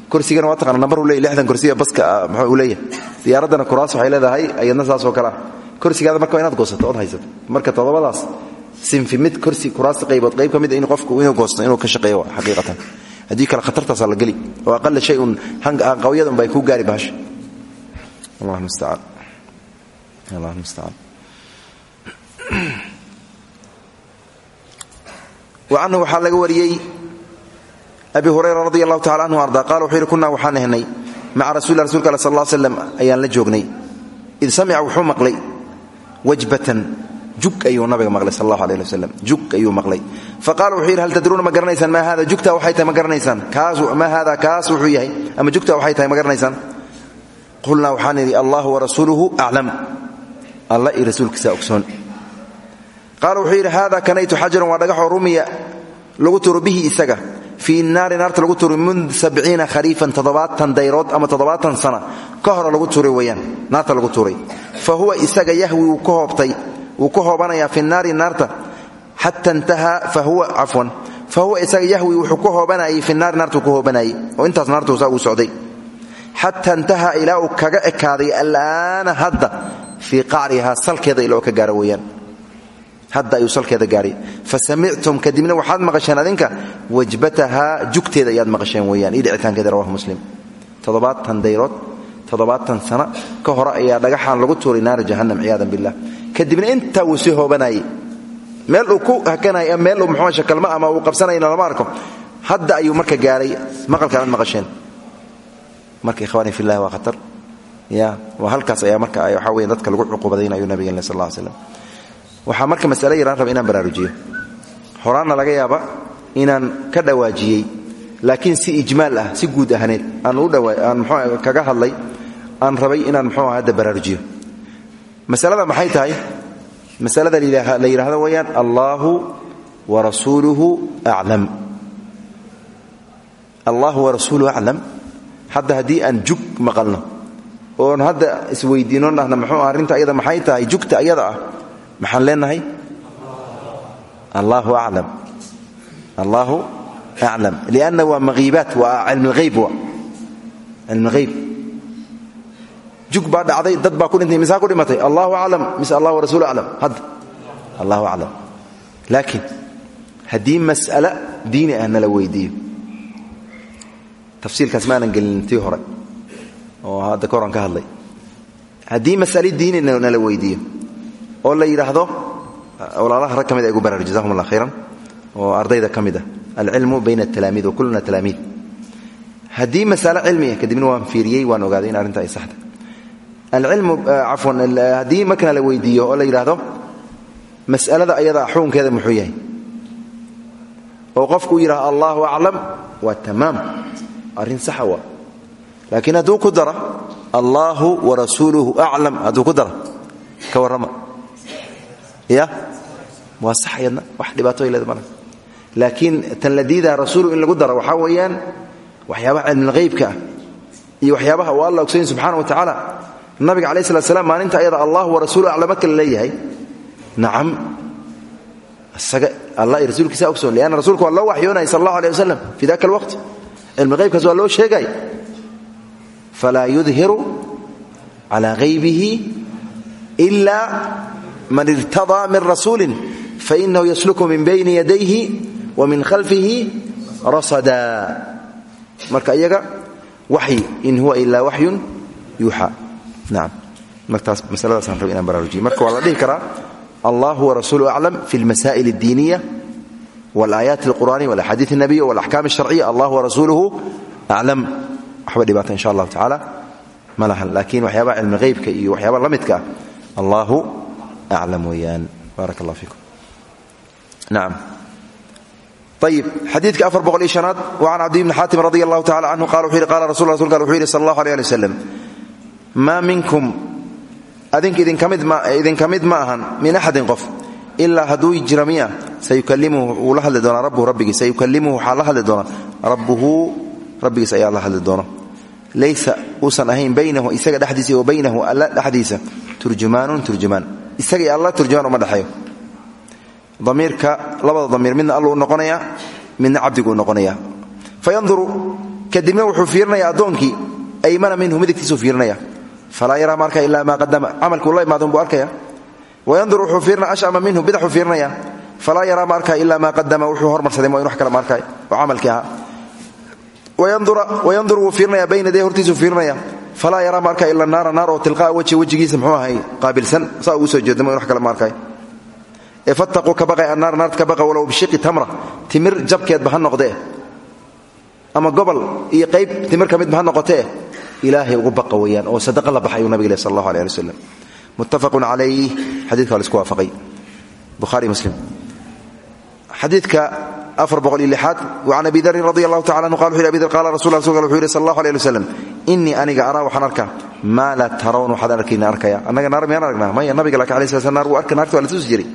kursigana waa taqana nambar uu leeyahy lixdan kursiga baska muxuu uu leeyahay. Diyaaraddana kuraas waxay leedahay ayadna saas oo kale ah. Marka inaad goosato ood haysato. Marka toddobadaas sinfi mid kursi kuraasta qaybood qayb ka mid in qofku inuu goosto inuu ka shaqeeyo xaqiiqatan. Haddii kale khatartaasaa la geli. Oo aqala shay un qawyada un bay kuu gaari bahasha. Allah mustacaan allah mustacaan wacanhu waxaa laga wariyey abi hurayra radi allahu tacala anhu arda. Qala wuxuu yidhi kunaa waxaan ahnay maca rasuli rasulka al sal ll slam ayaan la joognay. Id samica wuxuu maqlay wajbatan jug ayuu nabiga maqlay sal allahu aleh ali wasalam jug ayuu maqlay. Faqala wuxuu yidhi hal tadruuna ma garanaysaan maa hada jugta waxay tahay ma garanaysaan. Maa hada kaas wuxuu yahay ama jugta waxay tahay ma garanaysaan? Qulnaa waxaan idhi allahu warasuuluhu aclam alla iyo rasuulkiisa ogsoon qaala wuxuu yidhi hada kanaytu xajarun waa dhagaxoo rumiya lagu turo bihi isaga. Fii naari naarta lagu turay mund sabciina khariifan toddobaatan dayrood ama toddobaatan sana. Ka lagu turay weyaan naarta lagu turay. Fa huwa isaga yahwi wuu ka hoobtay wuu ka hoobanayaa fi naari naarta. Xata intahaa fa huwa cafwan fa huwa isaga yahwi wuxuu ka hoobanayay fi naari naartuu ka hoobanayay oo intaas naartuusaa uu socday. Xata intahaa ilaa uu kaga ekaaday alaana hadda fii qacrihaa salkeeda uu ka gaaro weyaan hadda ayuu salkeeda gaaray fa samictum kadibna waxaad maqasheen adinka wajbatahaa jugteeda ayaad maqasheen weyaan io dhicitaankeeda rawahu muslim. Toddobaatan dayrood toddobaatan sana ka hore ayaa dhagaxaan lagu tuuray jahannam ciyaadan billah kadibna intaa wuu sii meel uu ku hakanay meel uu muxuu shakalma ama uu qabsanayna lama arko hadda ayuu marka gaaray maqalkaan aad maqasheen. Marka ikhwaani fillahi waa khatar. Ya waa halkaas ayaa marka waxaa weya dadka lagu cuqubadaynayo nabigeen sal alla ly slam waxaa marka masale yaraan raba inaan baraarujiyo. Horaanna laga yaaba inaan ka dhawaajiyey. Laakiin si ijmaal ah si guud ahneed aan mxuu kaga hadlay aan rabay inaan mxuu hadda baraarujiyo. Masalada maxay tahay? Masalada la yidhaahdo wayaan allaahu wa rasuuluhu aclam allahu warasuuluhu aclam hadda haddii aan jug maqalno oon hadda isweydiino dhahna mxuu arrinta ayada maxay tahay? Jugta ayada ah maxaan leenahay? Allahu aclam allahu aclam lianna waa mahiibaat waa cilmihayb wa. Cilmihayb jug baa dhacday dad baa ku dhintay misaa ku dhimatay? Allahu aclam mise allah warasuulu aclam hadda allahu aclam laakiin haddii mas'ale diini ah nala weydiiyo tafsiilkaas maanan gelin tii hore. Oo hadda ka horan ka hadlay. Haddii mas'ale diini nala weydiiyo oo la yidhaahdo walaalaha rag ka mid a igu baraar jazahum allah khayran oo ardayda ka mid ah alcilmu bayna atalaamiid wa kulluna talaamiid. Haddii masale cilmiya kadibna waan fiiriyey waan ogaaday in arrinta ay saxda. Alcilmu cafwan haddii markana la weydiiyo oo la yidhaahdo mas'alada ayada xukunkeeda muxuu yahay? Oo qofku u yidhahdo allahu aclam waa tamaam. Arrin saxa laakiin hadduu ku dara allaahu warasuuluhu aclam hadduu ku ka warrama ya? Waa sax yadna wax dhibaato leeda male laakiin tan la diidaa rasuulu in lagu daro waxaa weeyaan waxyaabaha cilmilhaybka ah iyo waxyaabaha uu alla ogsayin subxana wa tacaala nabiga calaih slat slam maalinta ayada allah wa rasuulu aclam marka la leeyahay nacam isaga allah iyo rasuulkiisa ogsoon lianna rasuulka waa loo waxyoonaya sal allahu aleh wasalam fi daka alwaqt cilmihaybkaas waa loo sheegay. Falaa yudhiru calaa haybihi ila man irtadaa min rasuulin fainahu yasluku min bayni yadayhi wa min khalfihi rasada. Marka iyaga waxyi in huwa ilaa waxyun yuuxaa nacam martaas masaladaasaan raba inaan baraarujiye marka waa la dhihi karaa allahu warasuulu aclam fi almasaa'il addiiniya walaayaat alqur'ani walaxaadiid alnabiya walaxkaam alsharciya allah warasuuluhu aclam waxba dhibaata insha allahu tacaala ma lahan. Laakiin waxyaabaha cilmi haybka iyo waxyaaba la midka ah allahu aclam weeyaan baarak allah fiikum nacam ayib xadiidka afar boqol iyo shanaad wa can cabdi bni xaatim radi allahu tacala canhu qala wuxu yidhi qala rasul rasulka wuxuu yidhi sal allahu aleh ali wasalam maa minkum adink idinka mid ma ahan min axadin qof ilaa hadduu jira miya sayukalimuhu wuu la hadli doonaa rabbuhu rabbigii sayukalimuhu waxaa la hadli doonaa rabbuhu rabbigiis ayaa la hadli doono laysa isaga iyo alla turjumaan uma dhexeeyo damiirka labada damiir midna alluu noqonayaa midna cabdiguu noqonayaa. Fa yanduru kadibna wuxuu fiirinayaa addoonkii aymana minhu midigtiisuu fiirinaya falaa yaraa ma arkaya ilaa maa qadama camalkuu la imaadon buu arkaya wayandur wuxuu fiirina ashama minhu bidaxuu fiirinaya falaa yaraa ma arkaya ilaa maa wuxuu hormarsaday moo in wax kale ma arkay oo camalkii ahaa. Wayandur fiirinaya bayna day hortiisuu fiirinaya falaa yaraa ma arkay ila naara naar oo tilqaa wajhi wejigiisa muxuu ahay qaabilsan. Saa ugu soo jeedama wax kale ma arkay. Ee fattaquu ka baqay annaar naarta ka baqa walow bishiqi tamra timir jabkeedba ha noqdee. Ama gobol iyo qayb timir ka midba ha noqotee. Ilaahay ugu baqa weeyaan oo sadaqa la baxa ayuu nabig leh sal allahu aleh ali wacan abi darin radi anhu qala wuxu yhi abi qala rasul wuxuu yidhi sal allahu aleh ali wasalam innii aniga araa waxaan arkaa maa laa tarawna waxaad arkayna arkaya. Annaga naar miyaan aragnaa maya nabiga laakin alay sla naar wuu arka naarta waa la tusi jiray.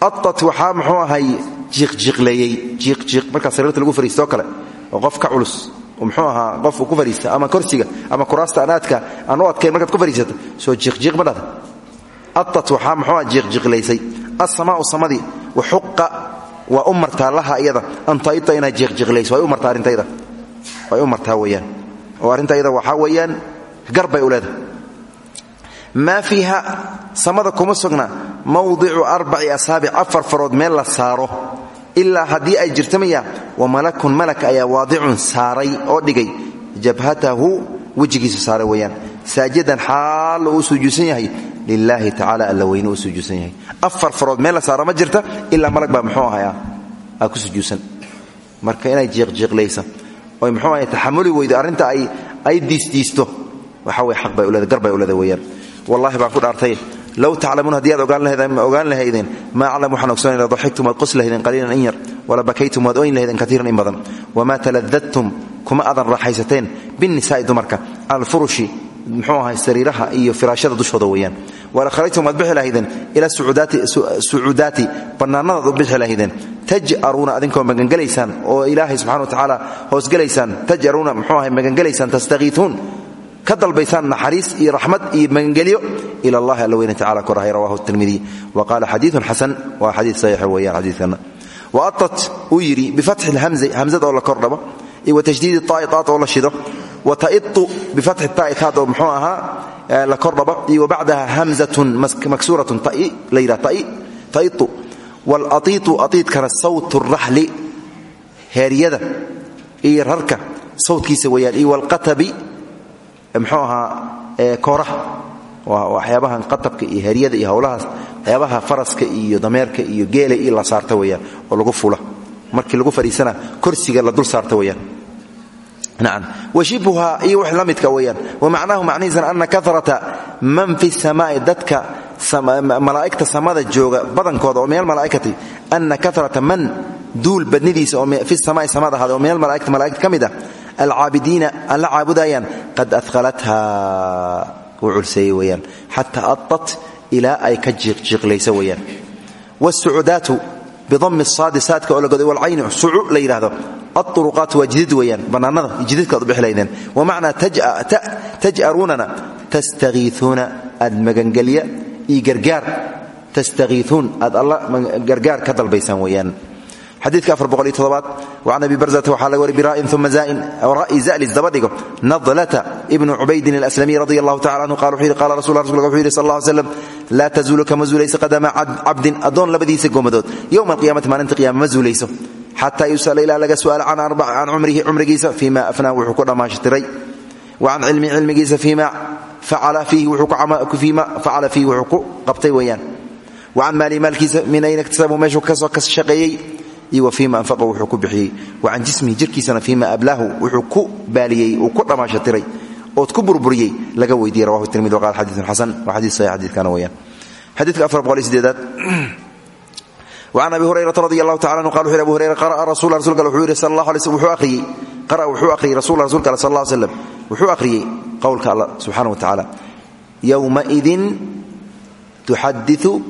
Atat waxaa muxuu ahay jiiqjiiqleeyey jiiqjiiq markaa sariirta lagu fariistoo kale oo culus muxuu ahaa qof ku fariista ama korsiga ama kuraasta anaadka aan u adkayn markaad ku fariisato soo jiiqjiiq ma dhada atat waxaa muxuu ah jiiqjiiqlaysay asamaau samadii waxuqa waa u martaa laha iyada. An taita inaad jiiqjiiqlayso way u martaa way u martaa weeyaan. Oo arrintayda waxaa weeyaan gar bay u leedahay. Maa fiiha samada kuma sugna mawdicu arbaci asaabic afar farood meel la saaro. Ilaa haddii ay jirto maya wa malakun malak ayaa waadicun saaray oo dhigay. Jabhatahu wejigiisa saaray weeyaan. Saajidan xaal uu sujuudsan yahay lilaahi tacala alla weyne uu sujuudsan yahay. Afar farood meel la saaro ma jirta ilaa malag baa muxuu ahay aa ku sujuudsan marka inay jiiqjiiqlaysa oy muxuu ahay taxamuli weydo arrinta ay diisdiisto waxa weye aq bay uleeda gar bay uleeda wallahi baan ku dhaartay low taclamuun haddii aad ogaan lahaydeen maa aclam waxaan ogsoonay la daxiktum waad qos lahaydeen yar wala bakaytum waad oyn lahaydeen katiiran in badan. Wamaa taladadtum kuma aadan raaxaysateen binnisaa'i dumarka alfurushi muxuu ahay sariiraha iyo firaashada dushooda weeyaan. Wala kharajtum waad bixi lahaydeen ila sucuudaati bannaanadaad u bixi lahaydeen. Taj'aruuna adinkoo magangelaysaan oo ilaahay subxana wa tacaala hoosgelaysaan taj'aruuna muxuu ahay magangelaysaan tastakiituun ka dalbaysaan naxariis iyo raxmad iyo magangelyo. Ila allahi alla weyne tacala korahay rawahu tirmidi. Wa qaala xadiiun xasan waa xadiid saxiixa weeyaan xadiidkana wa atat uu yidhi bifatxi lhamzi hamzad oo la kordhabo. Iyo wa tajdiidi taai taat oo la shido wa taitu bifatxi taai taad oo muxuu ahaa la kordhabo iyo wa bacdaha hamzatun maksuuratun tai la yidhaha tai taitu waalatiitu atiidkana sawtu raxli heeryada iyo rarka sawtkiisa weeyaan iyo walqatabi mxuu ahaa kooraha waxyaabahan qatabka iyo heryada iyo howlahaas waxyaabaha faraska iyo dameerka iyo geela iyo la saarta weyaan oo lagu fula weyaan nacam washibhuha iyo wax la midka weyaan wamacnaahu macnihiisana ana karata man fi samaa'i dadka malaa'igta samada jooga badankooda oo min almalaa'ikati ana karata man duul badnidiisa oo fi samaa'i samada ahaada oo min almalaa'ikati malaa'igta ka mid ah. Alcaabidiina aan la caabudayaan qad adhalatha wuu culseeyey weyaan xataa adat ilaa ay ka jiiqjiiqlayso weyaan wasucudaatu bidami saadi saadka oo lagoday walcayni sucu la aluruqaat waa jidid weyaan bannaanada jididkaad u bixi laydeen wamacnaa taj'aruunana tastakiiuuna aad magangelya iyo gargaar tastakiiuun aad alla gargaar ka dalbaysaan weyaan xadiidka afar boqol iyo todobaad wacan abi barzata waxaa laga wari bira'in uma zain ra'yi zalis daba dhigo nadlata ibnu cubaydin alaslamiy radi allahu tacala anhu qala wuxuu yidhi qala rasul rasulka wuxuu yidhi sal allah slam laa tazuulu kama zuulayso qadama cabdin addoon labadiisa gomadood yowma alqiyamati maalinta qiyama ma zuulayso xataa yusala ilaa laga su'aala can cumrihi cumrigiisa fima afnaa wuxuu ku dhammaashtiray wa can cilmi cilmigiisa fima facala fiihi wuxuu ku qabtay weeyaan. Wa can maali maalkiisa min ayna iktasabu meeshuu ka soo ka shaqeeyey iyo wa fiima anfaqa wuxuu ku bixiyey. Wa can jismihi jirkiisana fiima ablaahu wuxuu ku baaliyey uu ku dhammaashatiray ood ku burburiyey laga weydiiyey rawahu tirmidi waqala xadiiun xasan waa xadiis saxiix xadiidkana weeyaan. Xadiidka afar boqol iyo an abi hurayrata radi allahu tacala anu qal wuxu yhi abu hurayra qara'a rasul rasulka wuxuu yidhi sal allah alay sl wuxuu akhriyey qara'a wuxuu akhriyey rasul rasulka alle sal allah alay slam wuxuu akhriyey qowlka allah subxaana wa tacaala yowmaidin tuxadiu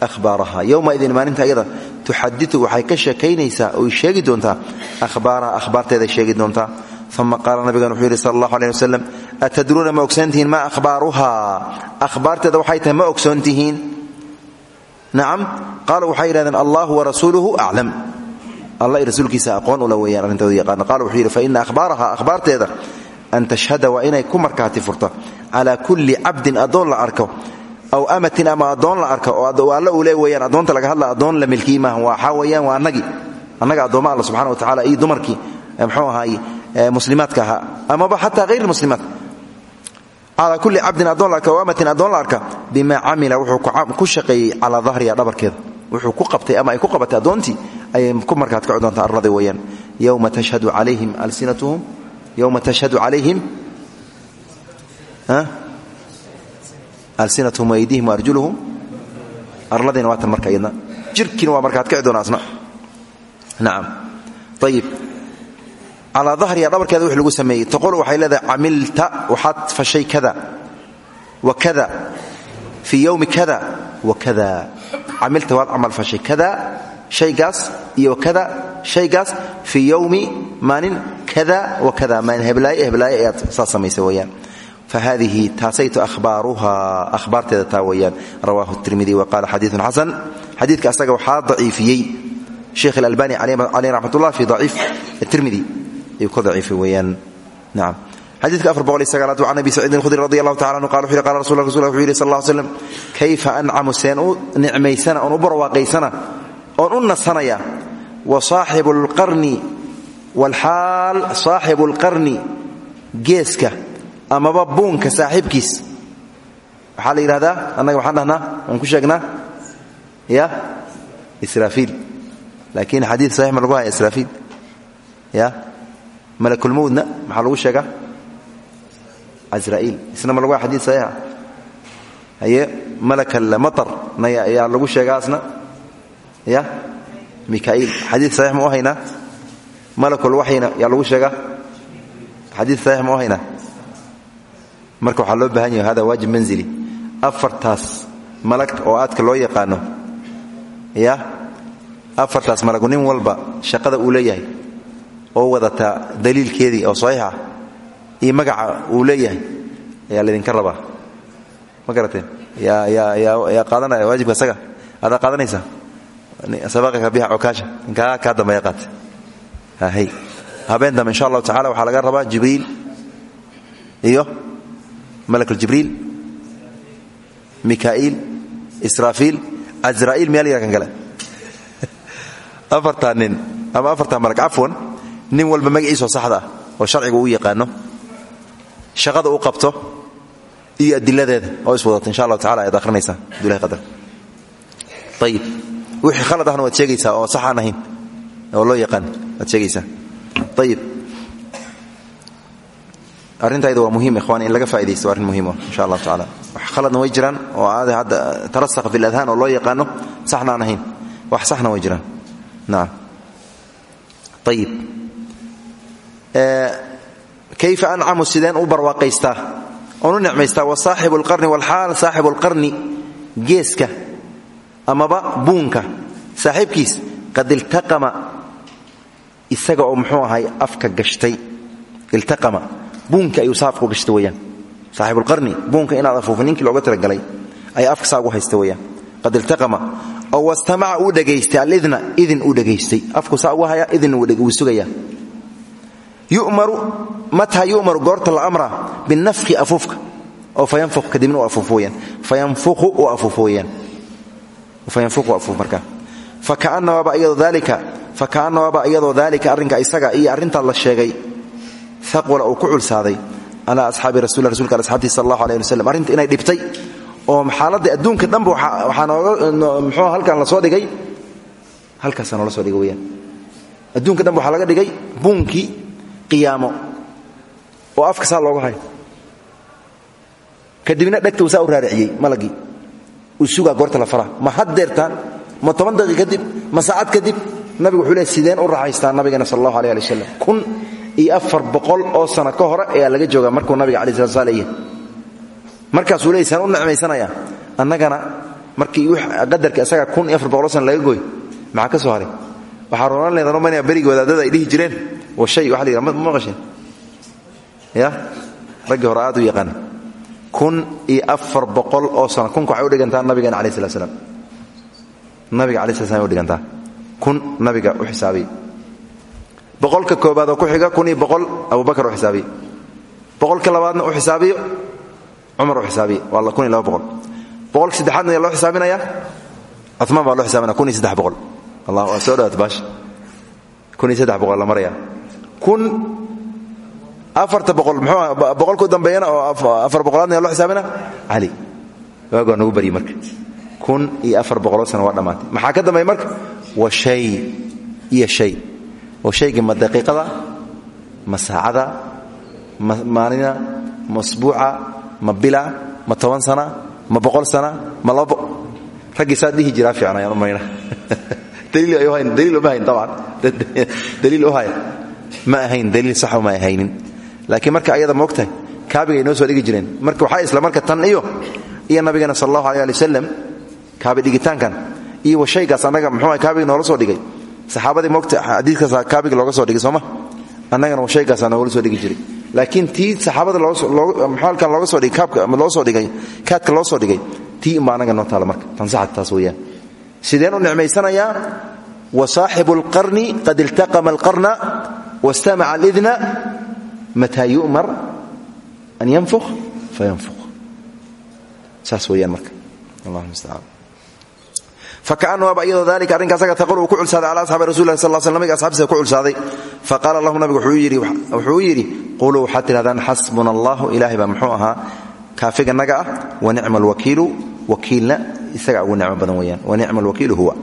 ahbaaraha yowmaidin maalinta ayada tuxadiu waxay ka sheekaynaysaa oy sheegi doontaa ahbaaraha ahbaarteeday sheegi doontaa uma qaala nabigan wuxuu yidhi sal allah aleh wasalam atadruuna ma ogsoontihiin ma ahbaaruha ahbaarteeda waxay tahay ma ogsoontihiin nacam qaala waxay yidhahdeen allah warasuuluhu aclam alla i rasuulkiisa aqoon ula weeyaan arrintooda yaqaana qaala wuxuu yidhi fa ina ahbaaraha akhbaarteeda an tashhada waa inay ku markaati furto. Calaa kulli cabdin addoon la arko aw amatin ama addoon la arko oo alla uu lee weyaan addoonta laga hadla addoon la milkii maaha. Waxaa weeyaan waa annagii annaga addoomma alla subxana wa tacala iyo dumarkii mxuu ahaay muslimaadka ahaa. Amaba xataa hayr muslimaat calaa kulli cabdin addoon la arka amatin addoon la arka bimaa camila wuxuu ku shaqeeyey calaa dahriha dhabarkeeda. Wuxuu ku qabtay ama ay ku qabatay addoontii ayay ku markaad kaci doontaa arlada weeyaan. Yowma tashhadu calayhim alsinatuhum yowma tashhadu calayhim alsinatuhum waydihim waarjuluhum arladiina waatan marka iyadna. Jirkiina markaad kici doona asna nacam calaa dahriha dhabarkeeda wix lagu sameeyey. Taqol waxay leedahay camilta waxaad fashay kada wa kada fii kada wa kada. Camilta waad fashay kada shaygaas iyo wakada shaygaas fii yowmi maalin kada kada. Maalin heblaaye heblaaye ayaad saas samaysay weeyaan. Fahadihi taasaytu ahbaaruha ahbaarteeda taa weeyaan. Rawaahu tirmidi wa qaala xadiiun xasan. Xadiidka asaga waxaa daciifiyey. Sheekh alalbani caleyh raxmat ullah fi ayuu ka daciifay weeyaan. Nacam xadiidka afar boqol iyo sagaalaad can abi saciidin anhu qala wuxu yhi qala rasul rasul wuxuu yidhi sal alla ly slam kayfa ancamu seen u nicmaysana oon u barwaaqaysana oon u nasanaya wa saaxibu alqarni walxaal geeska amaba buunka saaxiibkiis waxaa la yidhahdaa annaga waxaan dhahnaa waan ku sheegnaa ya israafiil. Laakiin xadiid saxiix ma lagu ya malakulmowdna maxaa lagu sheegaa casra'iil isna ma lagu haya xadiid saxiixa? Haye malakalmatarna yaa lagu sheegaa asna? Ya? Mikaa'iil xadiid saxiix ma u haynaa malakul waxyina yaa lagu sheegaa xadiid saxiix ma u haynaa marka waxaa loo baahan yahay hada waajib manzili. Afartaas malag oo aadka loo yaqaano ya? Afartaas malagu nin walba shaqada uu leeyahay oo wadataa daliilkeedii oo saxiixa iyo magaca uu leeyahay ayaa laydinka rabaa. Ma garateen? Yaa qaadanaya waajibka isaga? Adaa qaadanaysa sabaqaka biha cokaasha. Ninkaa kaa dambeeya qaate hay habeen dambe insha allahu tacala waxaa laga rabaa jibriil iyo malakjibriil mikaa'iil israafiil azra'iil miyaa la yidhaha kan kale *laughs* afartaa nin ama afartaa malag cafwan nin walba magaciisoo saxda ah oo sharcigu u yaqaano shaqada u qabto iyo adiladeeda oo iswadata insha allahu tacala ayaad akhrinaysaa abdullahi qadar. Ayib wixii khalad ahna waad sheegaysaa oo sax ahayn oo loo yaqaan waad sheegaysaa. Ayib arrintayda waa muhiim ikhwaan in laga faa'idaysto arrin muhiim insha allahu tacala wax khaladna way jiraan oo aada hadda tarasakha fi ladhaan oo loo yaqaano saxna ahayn. Wax saxna way jiraan. Nacam ayib kayfa ancamu sideen u barwaaqaystaa oon u nicmaystaa wa saaxibu alqarni walxaal saaxibu alqarni geeska amaba buunka saaxiibkiis qad iltaqama isaga oo muxuu ahay afka gashtay iltaqama buunka ayuu saa afku gashtay weyaan saaxibuulqarni buunka inaad afuufin ninkii looga talagalay ayaa afka saa ugu haysta weyaan qad iltaqama oo wastamaca uu dhegaystay alidna idin uu dhegaystay. Afku sugayaa yu'maru mataa yu'maru goorta la amra binafki afuufka. Oo fayanfuk kadibna u afuuf weyaan fayanfuqu u afuuf weyaan fayanfuqu afuuf markaa. Faka'anna waaba iyadoo daalika faka'anna waaba iyadoo daalika arrinka isaga iyo arrintaa la sheegay. Aqwala uu ku culsaaday calaa asxaabi rasul rasulka asxaabtii sal allahu aleh ali arrinta inay dhibtay. Oo xaaladda adduunka dhanba waxaa muxuu halkan la soo dhigay? Halkaasaa noola soo dhigay adduunka dhanba waxaa laga dhigay. Buunkii qiyaamo. Oo afka saa looga hayo. Kadibna dhegta uu saa u raariciyey malagii. Uu goorta la faraa. Ma haddeertaan ma toban daqiiq kadib? Ma saacad kadib? Nabigu wuxuu leey sideen u raaxaystaa nabigeena sal allahu aleh ali kun iyo afar boqol oo sano ka hore ayaa laga joogaa markuu nabiga alai slat sla leeyahay. Markaasuu annagana markii qadarka isaga kun iyo afar boqoloo sana laga gooy maxaa ka soo haray? Waxaa roonaan leeda rumanaya berigii wadaadada ay dhihi jireen raggii hore aad u yaqaan. Kun iyo afar boqol oo sano. Kunka waxay u dhigantaa nabigeena alai slat slam nabiga alai slat slam ay u dhigantaa. Kun nabiga u xisaabiy boqolka koobaad oo ku xiga kun iyo boqol abubakar u xisaabiye boqolka labaadna u xisaabiyo cumar u xisaabiye waa kun iyo laba boqol. Boqolka saddexaadna loo xisaabinaya? Cumaan baa loo xisaabinaya kun iyo saddex boqol. Allah waa soo dhawaat kun iyo saddex boqol la maraya boqolku dambeeyana oo afar boqolaadna loo xisaabina? Cali waag waa nagu baryi marka. Kun iyo afar boqoloo waa dhammaatay maxaa ka dambeeya marka? Wa shay iyo shay. Oo shayga ma daqiiqada ma saacada ma maalina ma ma bila ma toban sana ma boqol sana ma laba raggii saa dhihi jiraa fiican ayaan u mayna *laughs* daliil uma hayn tabcan *laughs* daliil u haya ma ahayn daliil saxa ma ahaynin. Laakiin marka ayada moogtahay kaabigay noo soo dhigi jireen. Marka waxaa isla marka tan iyo iyo nabigeena sal allahu aleh ali wasalam iyo wa shaygaas annaga muxuu kaabiga noola soo dhigay. Saxaabadii moogta xadiiskaas kaabiga looga soo dhigay sooma? Annagana wa shaygaasaa noogala soo dhigi jiray. Laakiin tii saxaabada mxalkan looga soo dhigay kaabka loo soo dhigay kaadka loo soo dhigay tii inba annaga noo taala marka. Tan saxad taas weeyaan. Sideen u wa saaxibu alqarni qad iltaqama alqarna wastamaca alidna mataa yu'mar an yanfukh fayanfukh saas weeyaan marka allah mustacaan fakaanaaba iyadoo dalika arrinka asaga taqul uu ku culsaaday cala asxaabi rasul lah sal sl nabiga asxaabtiisa ku culsaaday faqaala lahu nabigu wuxuu yidhi quluu waxaad tidhahdaan xasbuna allahu ilaahay baa muxuu ahaa kaafiga naga ah wa nicma alwakiilu wakiilna isaga ugu nicmo badan weyaan wa nicma alwakiilu huwa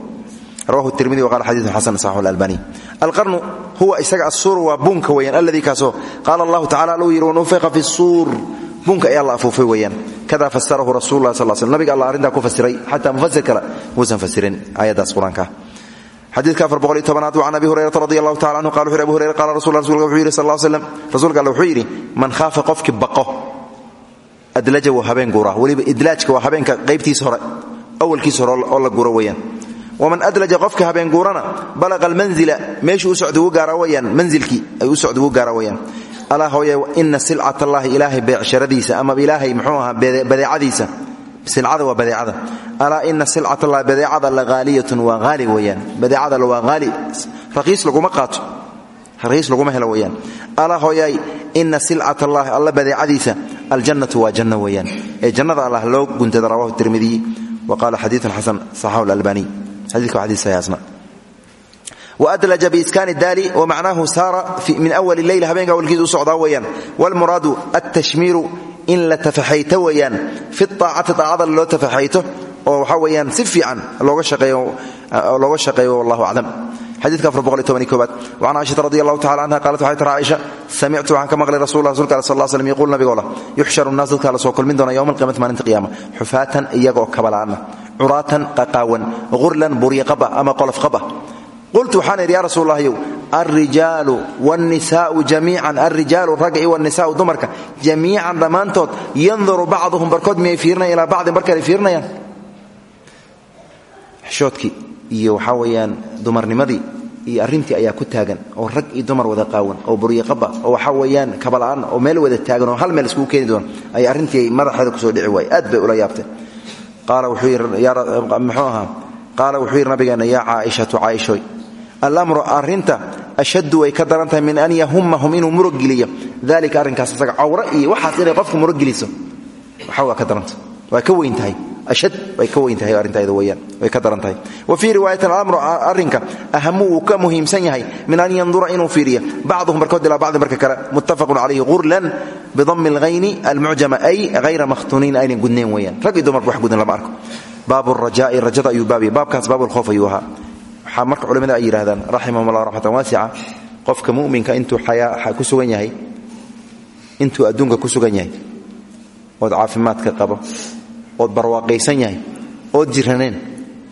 rawahu tirmidi waqala xadiiun xasan saxu albani alqarnu huwa isaga asuur waa buunka weyaan alladii kaasoo qaala allahu tacala aluu yidhi wanufiqa fi suur buunka ayaa la afuufay weyaan kada fasarahu rasul lah sal sl nabiga alla arrintaa ku fasiray xataa mufasir kale muusan fasirin aayaddaas qur'aanka. Xadiidka afar boqol iyo tobanaad can abi hurayrata radi allahu tacala anhu qala wuxu abu hurayra qala rasul rasulka wuxuu yidhi sal ll slam rasuulka alle wuxuu yidhi man khaafa qofkii baqo adlaja waa habeen guura. Weliba idlaajka waa habeenka qaybtiisa hore awalkiisa hore oo la guuro weyaan waman adlaja qofka habeen guurana balaqa almanzila meeshuu u socda ugu gaara weyaan manzilkii ay u socda ugu gaara weyaan alaa hooye ina silcat allahi ilaahay beecsharadiisa ama ilaahay muxuu ahaa badeecadiisa silcada waa badeecada alaa ina silcat allahi badeecada la haaliyatun waa haali weyaan badeecada waa haali raqiis laguma qaato raqiis laguma helo weyaan alaa hooyay ina silcat allahi alla badeecadiisa aljannatu waa janno weyaan ee jannada allah loo guntada lalbaniy wأdlja biiskaani daali wmacnaahu saara min awal leyl habeenka awalkiisa u socdaa weeyaan. Wاlmuraadu altashmiiru in la tafaxayto weeyaan. Fi aacati aacada loo tafaxayto oo waxaa weyaan si fiican looga shaqeeyo wallahu aclam xadiidka koobaad wacan caaishata radi allahu tacala anha qaalat waxay tara caaisha samictu waxaan ka maqlay rasul rasulka ale sal l slm yaquul nabigoola yuxsharu nnaas dadka la soo kulmin doona yowma alqiyamati maalinta qiyaama xufaatan iyagoo kabala'ana curaatan qaqaawan ghurlan buryaqaba ama qolof qaba qultu waxaan idhi ya rasuul lahyow alrijaalu wاnnisaau jamiican alrijaalu ragga iyo wاnnisaau dumarka jamiican dhammaantood yanduru bacduhum barkood miyay fiirinayan ilaa bacdin barkale fiirinayaan iyo waxaa weeyaan dumarnimadii iyo arrintii ayaa ku taagan oo rag iyo dumar wada qaawan oo buryaqaba oo waxaa weeyaan kabala'aan oo meel wada taagan oo hal meel iskugu keeni doona ay arrintii madaxeeda ku soo dhici waay aad bay ula yaabteen. Wuxuu yidhimxuu ahaa? Qaala wuxuu yidhi nabigeena yaa caaishatu caaishoy alamru arrinta ashaddu way ka daran min an yahumahum inuu murug geliyo. Dalika arrinkaas isaga cawra iyo waxaas inay qofka murug geliso. Waxa waa ka daranta waa ka weyn tahay. Ashad way ka weyn tahay arrintayda weyaan way ka daran tahay wa fii riwaayatin alamru arrinka ahamu wuu ka muhiimsan yahay min an yandura inuu fiiriyo. Bacduhum barkood ilaa bacdin barka kale. Muttafaqun calayhi ghurlan bidami alghayni almucjama ay hayra makhtuniin aynan gudnayn weyaan rag iyo dumarku wax gudan lama arko. Baabu rajaa'i rajada ayuu baabiyay baabkaas baabulkhoof ayuu ahaa. Waxaa marka culimada ay yidhahdaan raximahum allah raxmatan waasica qofka muminka intuu ku sugan yahay intuu adduunka ku sugan yahay ood caafimaadka qabo ood barwaaqaysan yahay ood jiraneen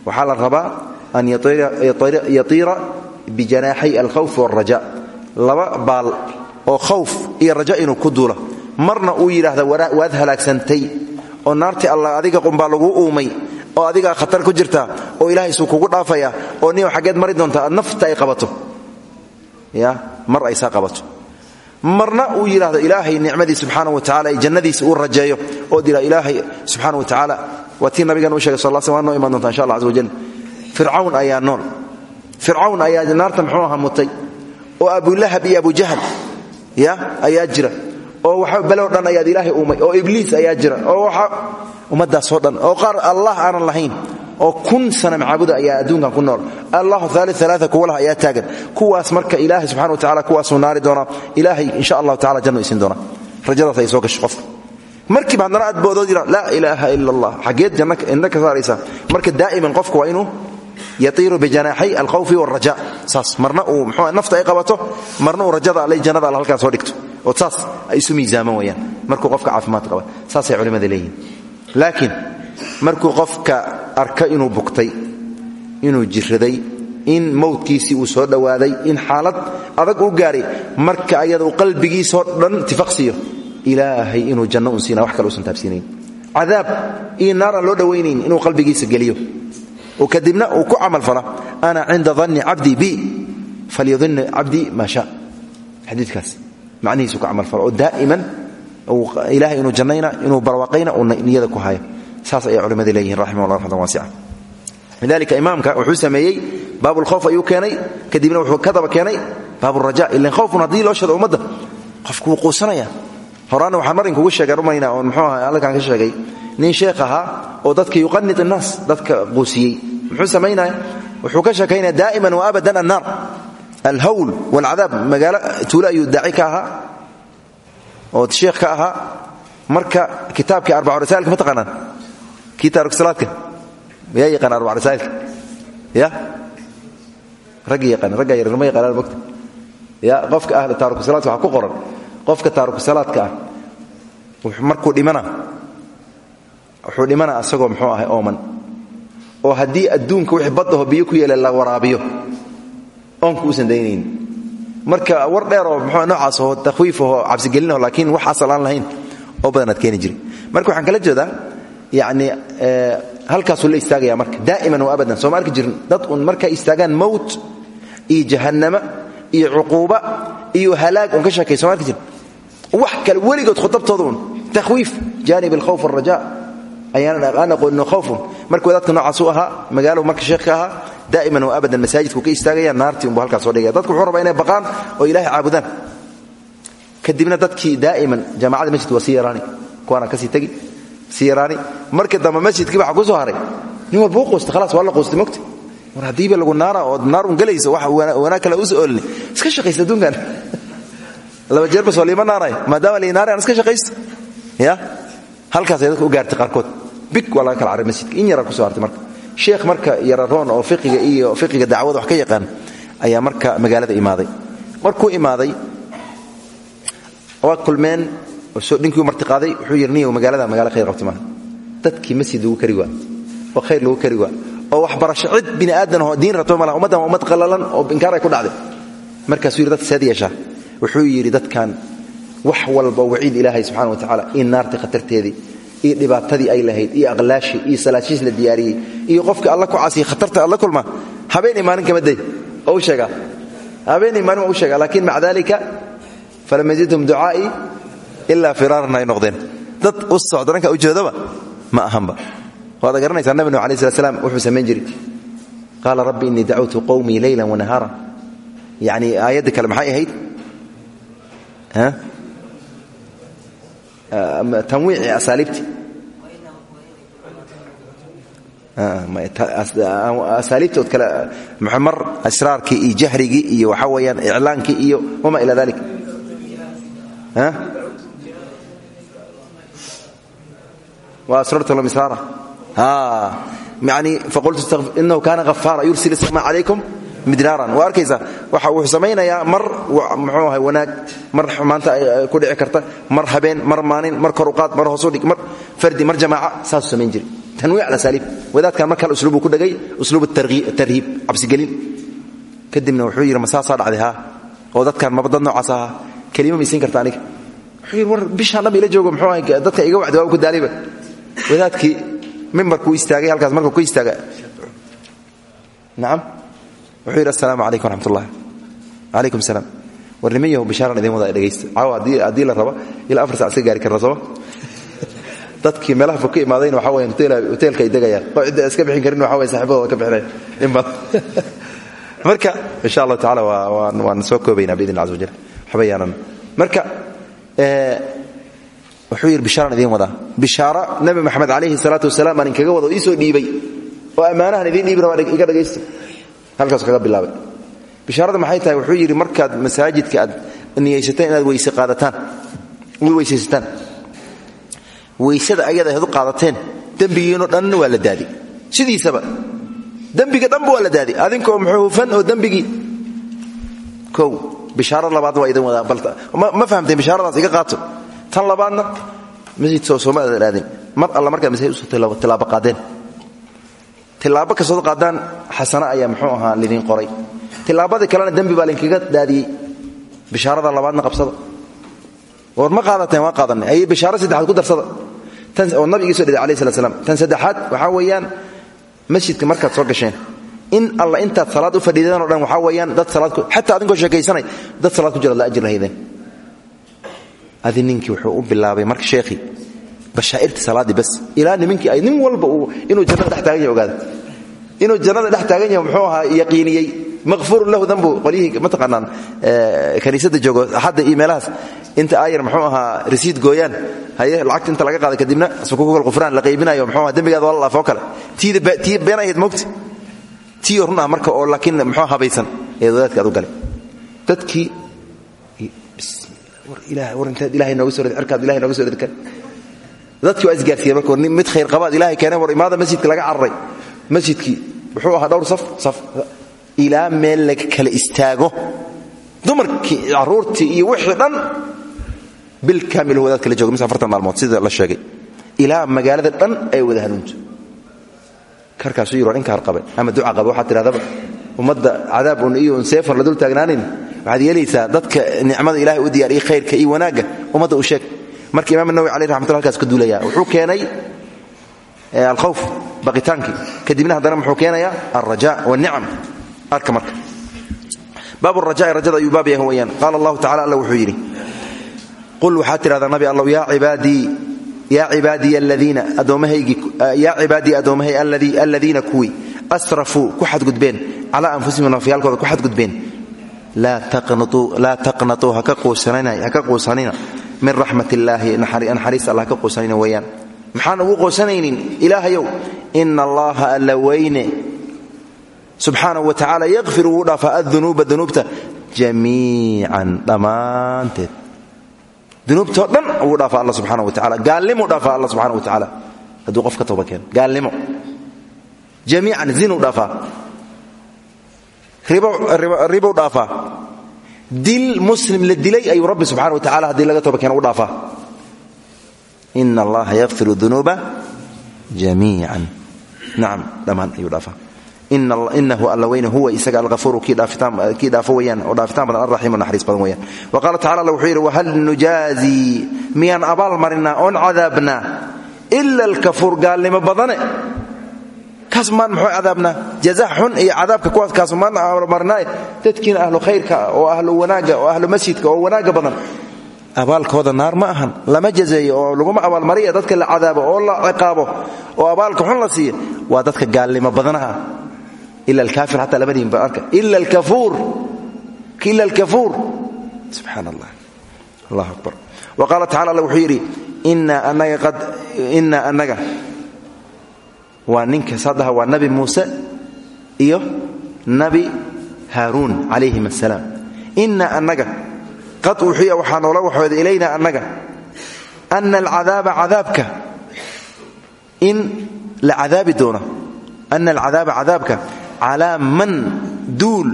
waxaa la rabaa an yatiira bijanaaxay alkhawf wاlraja laba baal oo khawf iyo raja inuu ku duulo. Marna uu yidhaahda waad halaagsantay oo naartii allah adiga qumbaa laguu uumay oo adigaa khatar ku jirta oo ilaahay suu kugu dhaafaya oo niyow xaggeed mari doonta nafta ay qabato. Ya mar ay saa qabato marna uu yidhaahdo ilaahay nicmadii subxaana wa tacala jannadiisa uu rajeeyo ood yidhah ilaahay subxaana wa tacaala. Waa tii nabigan uu shegay sal l sl waa noo imaan donta insha allah caza wajal fircawn ayaa nool. Fircawn ayaa naarta muxuu ahaa mutay oo abulahab iyo abujahal ya ayaa jira. Oo waxa balow dhan ayaad ilaahay uumay oo ibliis ayaa jira. Oo waxa ummadaasoo dhan oo qaar allah aanan lahayn oo kun sana macaabuda ayaa adduunkan ku nool. Allahu aali alaa kuwalaha ayaa taagan. Kuwaas marka ilaahay subxana wa tacala kuwaasuu naari doonaa. Ilaahay insha allahu tacala jannu isiin doonaa. Rajadaas ay soo gasho qofka markiiba haddana aad boodood yidha laa ilaaha ila allah xaggeed janna indha ka marka daa'iman qofka waa inuu yatiiru bijanaaxay alkhawfi wاlraja saas marna uu nafta ay qabato marna uu rajada alle jannada alle soo dhigto. Oo saas ay isu miisaaman wayaan markuu qofka caafimaad qaba saasay culimmada leeyihiin laakiin markuu qofka arka inuu bugtay inuu jiraday in mowdkiisii uu soo dhowaaday in xaalad adag u gaaray marka ayada uu qalbigiisoo dhan tifaqsiyo ilaahay inuu janno un wax kale usan taabsiinayn. Cadaab iyo naar aan loo dhowaynayn inuu qalbigiisa geliyo. Oo kadibna uu ku camalfala ana cinda danni cabdii bi falyudinni cabdii maa sha. Xadiikaas macnihiisu ku camalfalo oo daa'iman ilahay inuu jannayna inuu barwaaqayna uu niyada ku hayo saas ayay culimmadu leeyihiin raximah allah raxmatan waasica lidalika imaamka wuxuu sameeyey baabulkhowf ayuu keenay kadibna wuxuu ka daba keenay baaburaja ilan khowfun haddii loo shado ummadda qofku wuu quusanaya horaana waxaan marin kugu sheegay rumayna oon muxuu aha halkaan ka sheegay nin sheekh ahaa oo dadka yuqanit innaas dadka quusiyey. Muxuu samaynaya wuxuu ka sheekaynaya daa'iman wa abadan annaar. Alhawl walcadaab magaalo tuule ayuu daaci ka ahaa oo sheekh ka marka kitaabkii arbacu rasaalka ma taqaanaan kii taarikusalaadka yaa yaqaan arbac rasaalka ya. Raggi yaqaan raggaa yaryar ma yaqaanaan mogta ya qofka ahla taarikusalaadka waxaa ku qoran qofka taarikusalaadka ah markuu dhimana wuxuu dhimana asagoo muxuu ahay ooman oo haddii adduunka wixii baddaho biyo ku yeela la waraabiyo oonku uusan daynayn marka war dheer oo mxuu noocaas oo takhwiifahoo cabsigelinaho laakiin wax asal aan lahayn oo badanaad keeni jiri. Marka waxaan kala jeedaa yacni halkaasuu la istaagaya marka. Daa'iman wa abadan. Soo ma arki jirin? Dad un markay istaagaan mowt iyo jahannama iyo cuquuba iyo halaag un ka sheekay. Soo ma arki jirin? Wax kale weligood khutabtooda un. Takhwiif. Jaanib alkhawf alraja ayaanan aqoonino khawfun. Marka wadaadka noocaas u ahaa magaalo marka sheekh ka ahaa daa'iman wa abadan. Masaajidku ka istaagaya naartii unbu halkaas soo dhigaya. Dadku wuxuu rabaa inay baqaan oo ilahay caabudaan. Kadibna dadkii daa'iman jaamacada masjidka waa sii yaraani. Kuwaana ka sii tegi sii yaraani marka dambe masjidkii waxaa ku soo haray. Nin walba u quusta khalaas waa la quustay mogta war lagu naara oo naar un gelaysa wax wanaag kale *laughs* jeer bas waa liima iska shaqaysta. Ya? Halkaasay dadka u ku soo hartay marka. Sheekh marka yararoon oo fiqiga iyo fiqiga ayaa marka waa kulmeen dhinkii martiqaaday wuxuu yidhi niyow magaalada magaalo khayr qabti maaha dadkii masjid lagu kari waa. Oo khayr lagu kari waa. Oo waxbarasho cid bini aadan oo diin rabto malaha ummaddan waa ummad qallalan oo inkaar ay ku dhacday. Markaasuu yidhi dadka seed yeeshaa. Wuxuu yidhi dadkan wax walba waciid ilaahay subxana wa tacaala in naartii khatarteedii iyo dhibaatadii ay lahayd iyo aqlaashii iyo salaashiis la diyaariyey iyo qofka alla ku caasiya khatarta alla kulma. Habeenay maalin kama day. Oo u sheegaa. Habeenay maalin waa u sheegaa laakiin maca dalika falam yazidhum ducaa'ii ilaa firaaran ay noqdeen. Dad u socda dhanka ujeedaba ma ahanba. Waad garanaysaa nabi nuux alai slat wuxuu samayn jiri qaala rabbi innii dacawtu qowmii leylan wanahaara yacni aayadda kale maxay ahayd? Tanwiici asaaliibti asaaliibtood kale mar asraarkii iyo jahrigii iyo waxaa weeyaan iclaankii iyo wama ila dalik wa asrartu lahum israara yani faqultu inahu kana ghafaara yursil isama calaykum midraaran. Waa arkaysaa waxa wuxuu samaynayaa mar muxuu ahay wanaag. Mar xumaanta ku dhici karta. Mar habeen mar maalin mar kor uqaad mar hoosudhig mar fardi mar jamaaca saasuu samayn jiray. Tanwiic alasaaliib wadaadkan mar kale usluubuu ku dhegay usluub tarhiib cabsigelin. Kadibna wuxuu yidhi ma saasaa dhacday haa. Oo dadkan maba dad noocaas ahaa kelima ma isiin karta aniga. Wuxuu yidhi war bishaan dhan ila joogo muxuu ahay dadka iga wacdi waa ku daaliba wadaadkii mimbarkuu istaagay halkaas markuu ku istaaga. Nacam wuxuu yidhi assalaamu calaykum waraxmat ullah calaykum salaam. War niman yahu bishaaran idin wada dhegaysta caawa haddii la rabo ilaa afar sac iska gaari karna sooma *laughs* dadkii meelaha fog ka imaadayna waxa weyan hoteelka ay degayaan. Oo cidda iska bixin karin waxa weye saxibada *laughs* waa ka bixinaya in badan marka insha allahu tacala waan soo koobaynaa biidn lla caza wajal waxba yaanan. Marka wuxuu yidhi bishaaran idiin wadaa bishaaro nabi maxamed calayhi salaatu wasalaam aan inkaga wado iisoo dhiibay. Oo ammaanahan idiin dhiibi rabaa iga dhagaysta halkaasu kaga bilaabay. Bishaarada maxay tahay? Wuxuu yidhi markaad masaajidka aad niyaysataan inaad weyse qaadataan. Weysaysataan. Weysada ayada aad qaadateen dembigiinoo dhanna waa la daadi. Sidiisaba. Dembiga dhanba waa la daadi. Adinkoo muxuu hufan oo dembigii. Kow bishaarada labaad waa idin wadaa ma fahamteen bishaaradaas iga qaato tan labaadna masjid soo sooma aadan aadin mar alla markaad masaajid u soo tilaabo qaadeen. Tilaabo kastood qaadaan xasano ayaa muxuu ahaa lidiin qoray. Tilaabadii kalena dembi baa linkaga daadiyey. Bishaarada labaadna qabsada. War ma qaadateen waa qaadanay. Ay bishaaro saddexaad ku darsada. Oo nabigii soo dhigay alayhi salatu salaam. Tan saddexaad waxaa weeyaan masjidka markaad soo gasheen. In alla intaad salaad u fadhiideen o dhan waxaa weeyaan dad salaad xataa adinkoo sheekaysanay dad salaad ku jira la ajir lahaydeen adi ninkii wuxuu u bilaabay marka sheekhii bashaa'irta salaaddii bas ilaa nimankii ay nin walba uu inuu jannada dhex taagan yahay ogaada inuu jannada dhex taagan yahay muxuu ahaa yaqiiniyey. Maqfuurun lahu danbu qolyihii mataqaanaan kaniisadda joogo axadda iyo meelahaas inta aayar muxuu ahaa risiid gooyaan. Haye lacagta inta laga qaaday kadibna sukuukal qufraan la qaybinayo muxuu ahaa dembigaada waa la laafoo kale. Tii been ahayd mogta tii run ah marka oo laakiin muxuu habaysan ee wadaadka aad u galay. Dadkii ilahay ilahay mid khayr qabaad ilaahay keeneen war imaada masjidka laga cararay masjidkii wuxuu ahaa dhowr saf ilaa meel laga kala istaago. Dumarkii caruurtii iyo wixii dhan bil kaamil wadaad kala jooga mis afartan sida la sheegay. Ilaa magaalada dhan ay wada hanuunto. Karkaasuu yiro inka harqabe ama duca qabe waxaad tidhahdaba ummadda cadaab un iyo un la dul taagnaanin waxaad yeelaysaa dadka nicmada ilahay u diyaariyey khayrka iyo wanaagga ummadda u sheeg. Marka imaam nawawi caleyh raxmatullah halkaas ka duulaya wuxuu keenay alkhawf baqitaankii kadibna haddana muxuu keenayaa alraja wanicam arka marka. Baab rajaai rajada ayuu baab yahay weyaan qaala allahu tacala alla wuxuu yidhi qul waxaad tidhahdaa nabi allow yaa cibaadii yaa cibaadiya aladiina addoommahay aladiina kuwii asrafuu ku xadgudbeen. Calaa anfusihim nafyaalkooda ku xadgudbeen laa taqnatuu haka quusanina min raxmat illaahi naxariis alla haka quusanina weeyaan maxaan ugu quusanaynin ilaahayow ina allaha alla weyne subxaanahu wa tacala yakfir wuu dhaafaa adunuuba dunuubta jamiican dhammaanteed dunuubtoo dhan wuu dhaafaa alla subxana wa tacala gaalnimuu dhaafaa alla subxana wa tacaala hadduu qof ka tooba keeno gaalnimo jamiican ribou dhaafaa. Dil muslim la dilay ayuu rabbi subxana wa tacala haddii laga tooba keeno u dhaafaa. Ina allaha yakfiru dunuuba jamiican. Nacam dhammaan ayuu dhaafaa. Inahu alla weyne huwa isaga alafuru kii dhaafo weyaan oo dhaafitaan badan alraxiim naxariis badan weyaan. Wa qaala tacala alla wuxuu yidhi wahal nujaazii miyaan abaal marinaa oon cadaabnaa ila alkafuur gaalnimo badane kaas maan muxuu cadaabnaa jaza xun iyo cadaabka kuwaas kaas maan abaalmarinaaye dadkiina ahlu khayrka oo ahlu wanaagga oo ahlu masjidka oo wanaagga badan. Abaalkooda naar ma ahan. Lama jazeeyo oo laguma abaalmariya dadka la cadaabo oo la ciqaabo. Oo abaalka xun la siiya waa dadka gaalnimo badanaha ila alkaafir xataa lama dhihin ba arka. Ila alkafuur. Ila alkafuur. Subxaan allah allahu akbar. Wa qaala tacala alla wuxuu yidhi inaa anaga waa ninka sadaha waa nabi muuse iyo nabi haaruun calayhim assalaam. Inaa annaga qad uxiya waxaa noola waxooda ilaynaa annaga ana alcadaaba cadaabka in la cadaabi doono ana alcadaaba cadaabka calaa man duul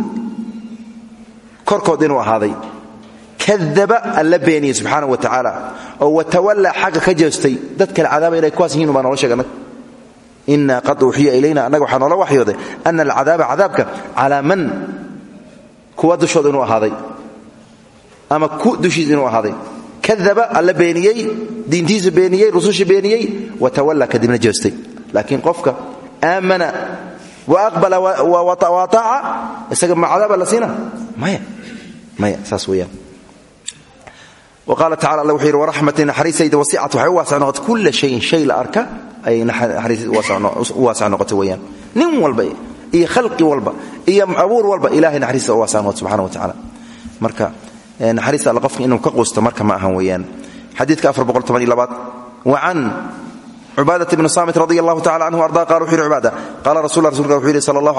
korkood inuu ahaaday. Kadaba alla beeniyey subxaana wa tacaala oo watawallaa xagga ka jeestay dad kale cadaaba inay kuwaas yihiin baa noola inaa qad uxiya ilayna annaga waxaa noola waxyooday ana alcadaaba cadaabka calaa man? Kuwa dushood inuu ahaaday ama ku dushiis inuu ahaaday? Kadaba alla beeniyey diintiisa beeniyey rususha beeniyey watawallaa kadibna jeestay laakiin qofka aamana wa aqbala waataaca isaga ma cadaaba la maya maya saas weeyaan. Wa qaala tacala alla wuxuu yidhi waraxmatii naxariisayda wasicat waxay u waasac noqotay kulla shayin u waasac noqotay weeyaan. Nin walba iyo khalqi walba iyo abuur walba ilahay naxariista u subxana wa tacaala. Marka naxariista alle qofka inuu ka quusto marka ma ahan weeyaan. Xadiidka aad wacan cubaadat bnu saamit radi allahu tacala arda qala wuxu yhi cubaada qaala rasul rasulka wuxuu yidhi sala allahu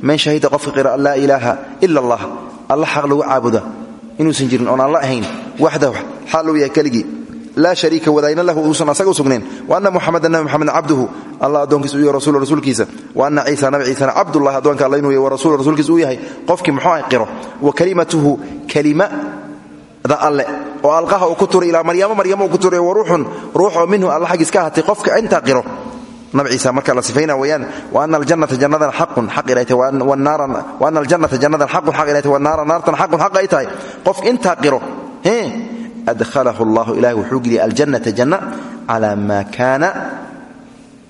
man shahida qofka qira an laa ilaaha ila allah alla lagu caabuda inuusan jirin oon alla ahayn waxdahu xaal uu laa shariika wadaayna lahu uusan asaga u sugnayn. Wa anna muxamadan nabi muxameden cabduhu allah addoonkiisa u yahay rasul rasuulkiisa. Wa anna ciisa nabi ciisana cabdullahi addoonka alla inuu yahy wa rasul rasuulkiisa uu yahay. Qofkii muxuu ahay qiro. Wa kalimatuhu kalimada alle. Oo alqaha uu ku turay ilaa maryamo maryamo uu ku turay wa ruuxun ruux oo minhu alla xaggiis ka ahatay qofka intaa qiro. Nabi ciisa marka la sifayna weyaan wa ana aljannata jannadan xaqun xaq inay tahay wa ana aljannata jannadan xaqun xaq inay tahay wa naara naartan adhalahu allahu ilahi wuxuu geliyay aljannata janna cala maa kaana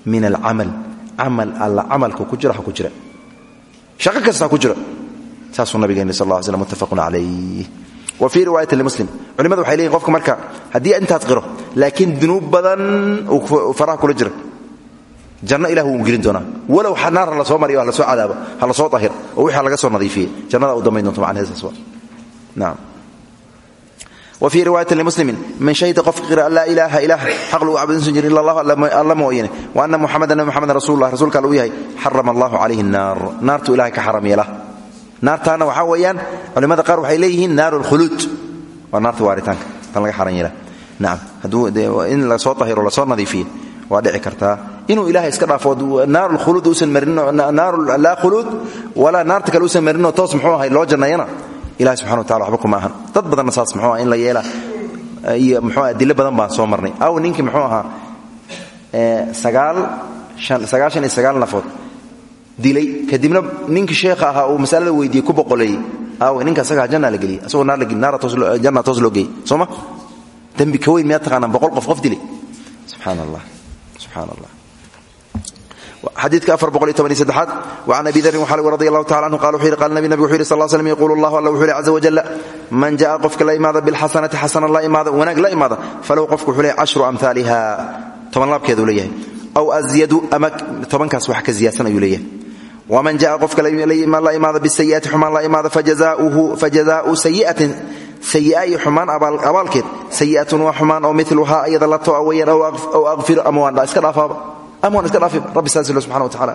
min alcamal camal alla camalka ku jira ha ku jira. Shaqo kasta ha ku jira. Saasuu nabigeena sal lla slam muttafaqun calayh wa fii riwaayati limuslim culimadu waxay leeyihiin qofka marka haddii intaas qiro laakiin dunuub badan faraha kula jira. Janno ilah wuu gelin doonaa. Walow naar ha la soo mariyo ha la soo cadaabo ha la soo ahir oo wixii laga soo nadiifiyey jannada u dambayn doonto macnaheesaas waa naam wfii riwaayati lmuslimi man shahida qofka qira an laa ilaaha ilaah xaq lagu caabudinsan jir ila allah alla mooyane wa ana muxamada nabi muxamedan rasuullah rasuulka alla u yahay xarama allahu calayhi naar naartuu ilahay ka xaram yeela naartaana waxaa weeyaan culimmada qaar waxay leeyihiin naaru lkhuluud waa naarta waaritaanka tan laga xaran yeela nacam hadduu in la soo tahiro la soo nadiifiyo waa dhici kartaa inuu ilahay iska dhaafo naaru lkhuluud uusan marinno naaru laa khuluud walaa naarta kale uusan marinno toos muxuu ahay loo janneeyana ilahi subxana watacala waxba kuma ahan. Dad badanna saas muxuu aha in la yeela iyo muxuu aha adilo badan baan soo marnay. Aw ninkii muxuu ahaa sagaal sagaashan iyo sagaal nafood dilay. Kadibna ninkii sheekha ahaa uu masalada weydiiyey ku boqoleeyey. Aawe ninka asagaa janna la geliyey. Asagoo naar la geli naara janna toos loo geeyey. Soo ma? Dembi ka weyn taqaanaan? Boqol qof qof dilay. Subxaan allah xadiidka afar boqol iyo toban iyo saddexaad wacan abi darin waxaa lagu radi allahu tacala anhu qala wuxu yidhi qala nabi nabig wuxu yidhi sal l slm yaqulu allahu alla wuxu yidhi caza wajalla man ja'a qofka la imaada bilxasanati xasana la imaada wanaag la imaada falahu qofku wuxuu leeyahy cashru amhaaliha toban laabkeeduu leeyahay aw azyadu ama tobankaas wax ka ziyadsan ayuu leeyahay waman ja'a qofka la imaada bisayi'ati xumaan la imaada fajazaau sayi'atin sayi'a iyo xumaan abaalkeed sayi'atun waa xumaan oo miluhaa iyada la to'a weeyaan aw aqfiru ama waan iska dhaafaaba ama waan iska dhaafi rabbi saas ilo subxana wa tacaala.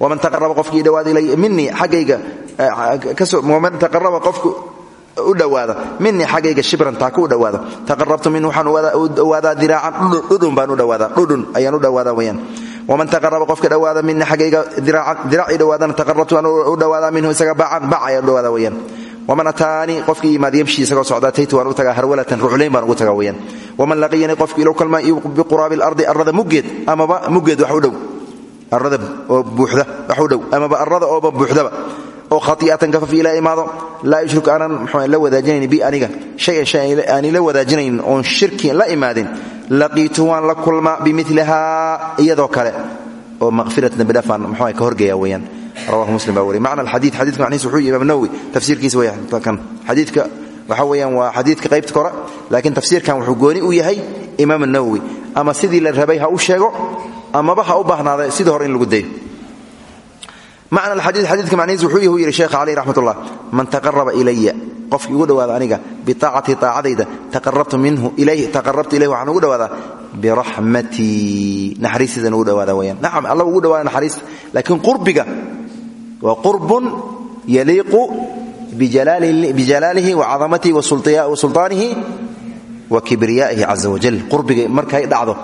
Waman taqaraba qofkii dhawaada ilay minii xaggayga waman taqaraba qofku u dhowaada minii xaggayga shibran taaka u dhowaada taqarabtu minhu waxaan u dhowaadaa diraacan baan u dhowaadaa dhudhun ayaan u dhowaadaa weyaan waman taqaraba qofka dhowaada minii xaggayga diraaci dhowaadana taqarabtu aan u dhowaadaa minhu isaga bacan bac ayaan u dhowaadaa waman ataanii qofkii yimaad yamshi isagoo socdaa taytu waan u tagaa harwalatan ruclayn baan ugu tagaa weyaan waman laqiyanii qofkii ilow kalma biquraabi alardi arrada muggeed amaba muggeed wax u dhow arrada oo buuxda wax u dhow amaba arrada ooba buuxdaba oo khati'atan gafaf ila imaado laa yushrik aanan mxuu la wadaajinayn bi aniga shayan shay aan ila wadaajinayn oon shirki la imaadin laqiitu waan la kulmaa bimilihaa iyadoo kale oo maqfirat dembidhaafaan mxuu ka waa xadiidka qaybta kore laakiin tafsiirkan wuxuu gooni u yahay imaam nawowi ama sidii la rabay ha u sheego amaba ha u baahnaada sidii hore in lagu dayo ullah man taqaraba ilaya qofkii ugu dhowaada aniga biaacati aacadayda taqarabtu ilayh waxaan ugu dhowaadaa biraxmatii naxariistiidan ugu dhawaada weyaan nacam alla ugu dhawaada naxariista laakiin qurbiga waa qurbun yaliiqu bijalaalihi wacadamatihi wa sulطaanihi wa kibriyaa'ihi caza wajal qurbiga markay dhacdo.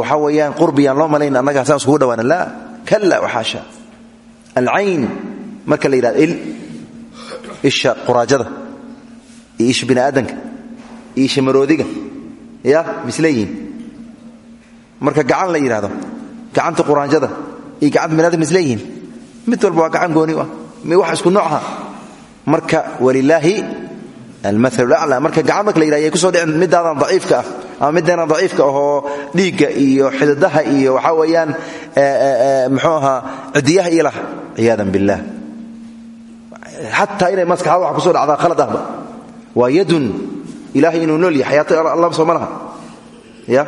Waxaa weeyaan qurbiyaan loo malayn annaga saan iskugu dhawaana. Laa kala waxaasha alcayn marka la yidhahdo il isha quraajada iyo isha bini aadanka iyo isha maroodiga ya misleeyihiin marka gacan la yidhahdo gacanta quraanjada iyo gacanta bini adamka misleeyihiin mid walba waa gacan gooni ah. Wax isku noocha marka walilaahi almaal acla marka gacan marka la yidhahdo yay ku soo dhicin midaadan daciifka ah ama mideenan daciifka ahoo dhiigga iyo xididaha iyo waxaa weeyaan muxuu ahaa cidiyaha iyo lah ciyaadan billaah. Xataa inay maskaxda waxa ku soo dhacdaa khalad ahba. Waa yadun. Ilaahay inuu nool yahay. Xayaato allah soo ma laha. Ya?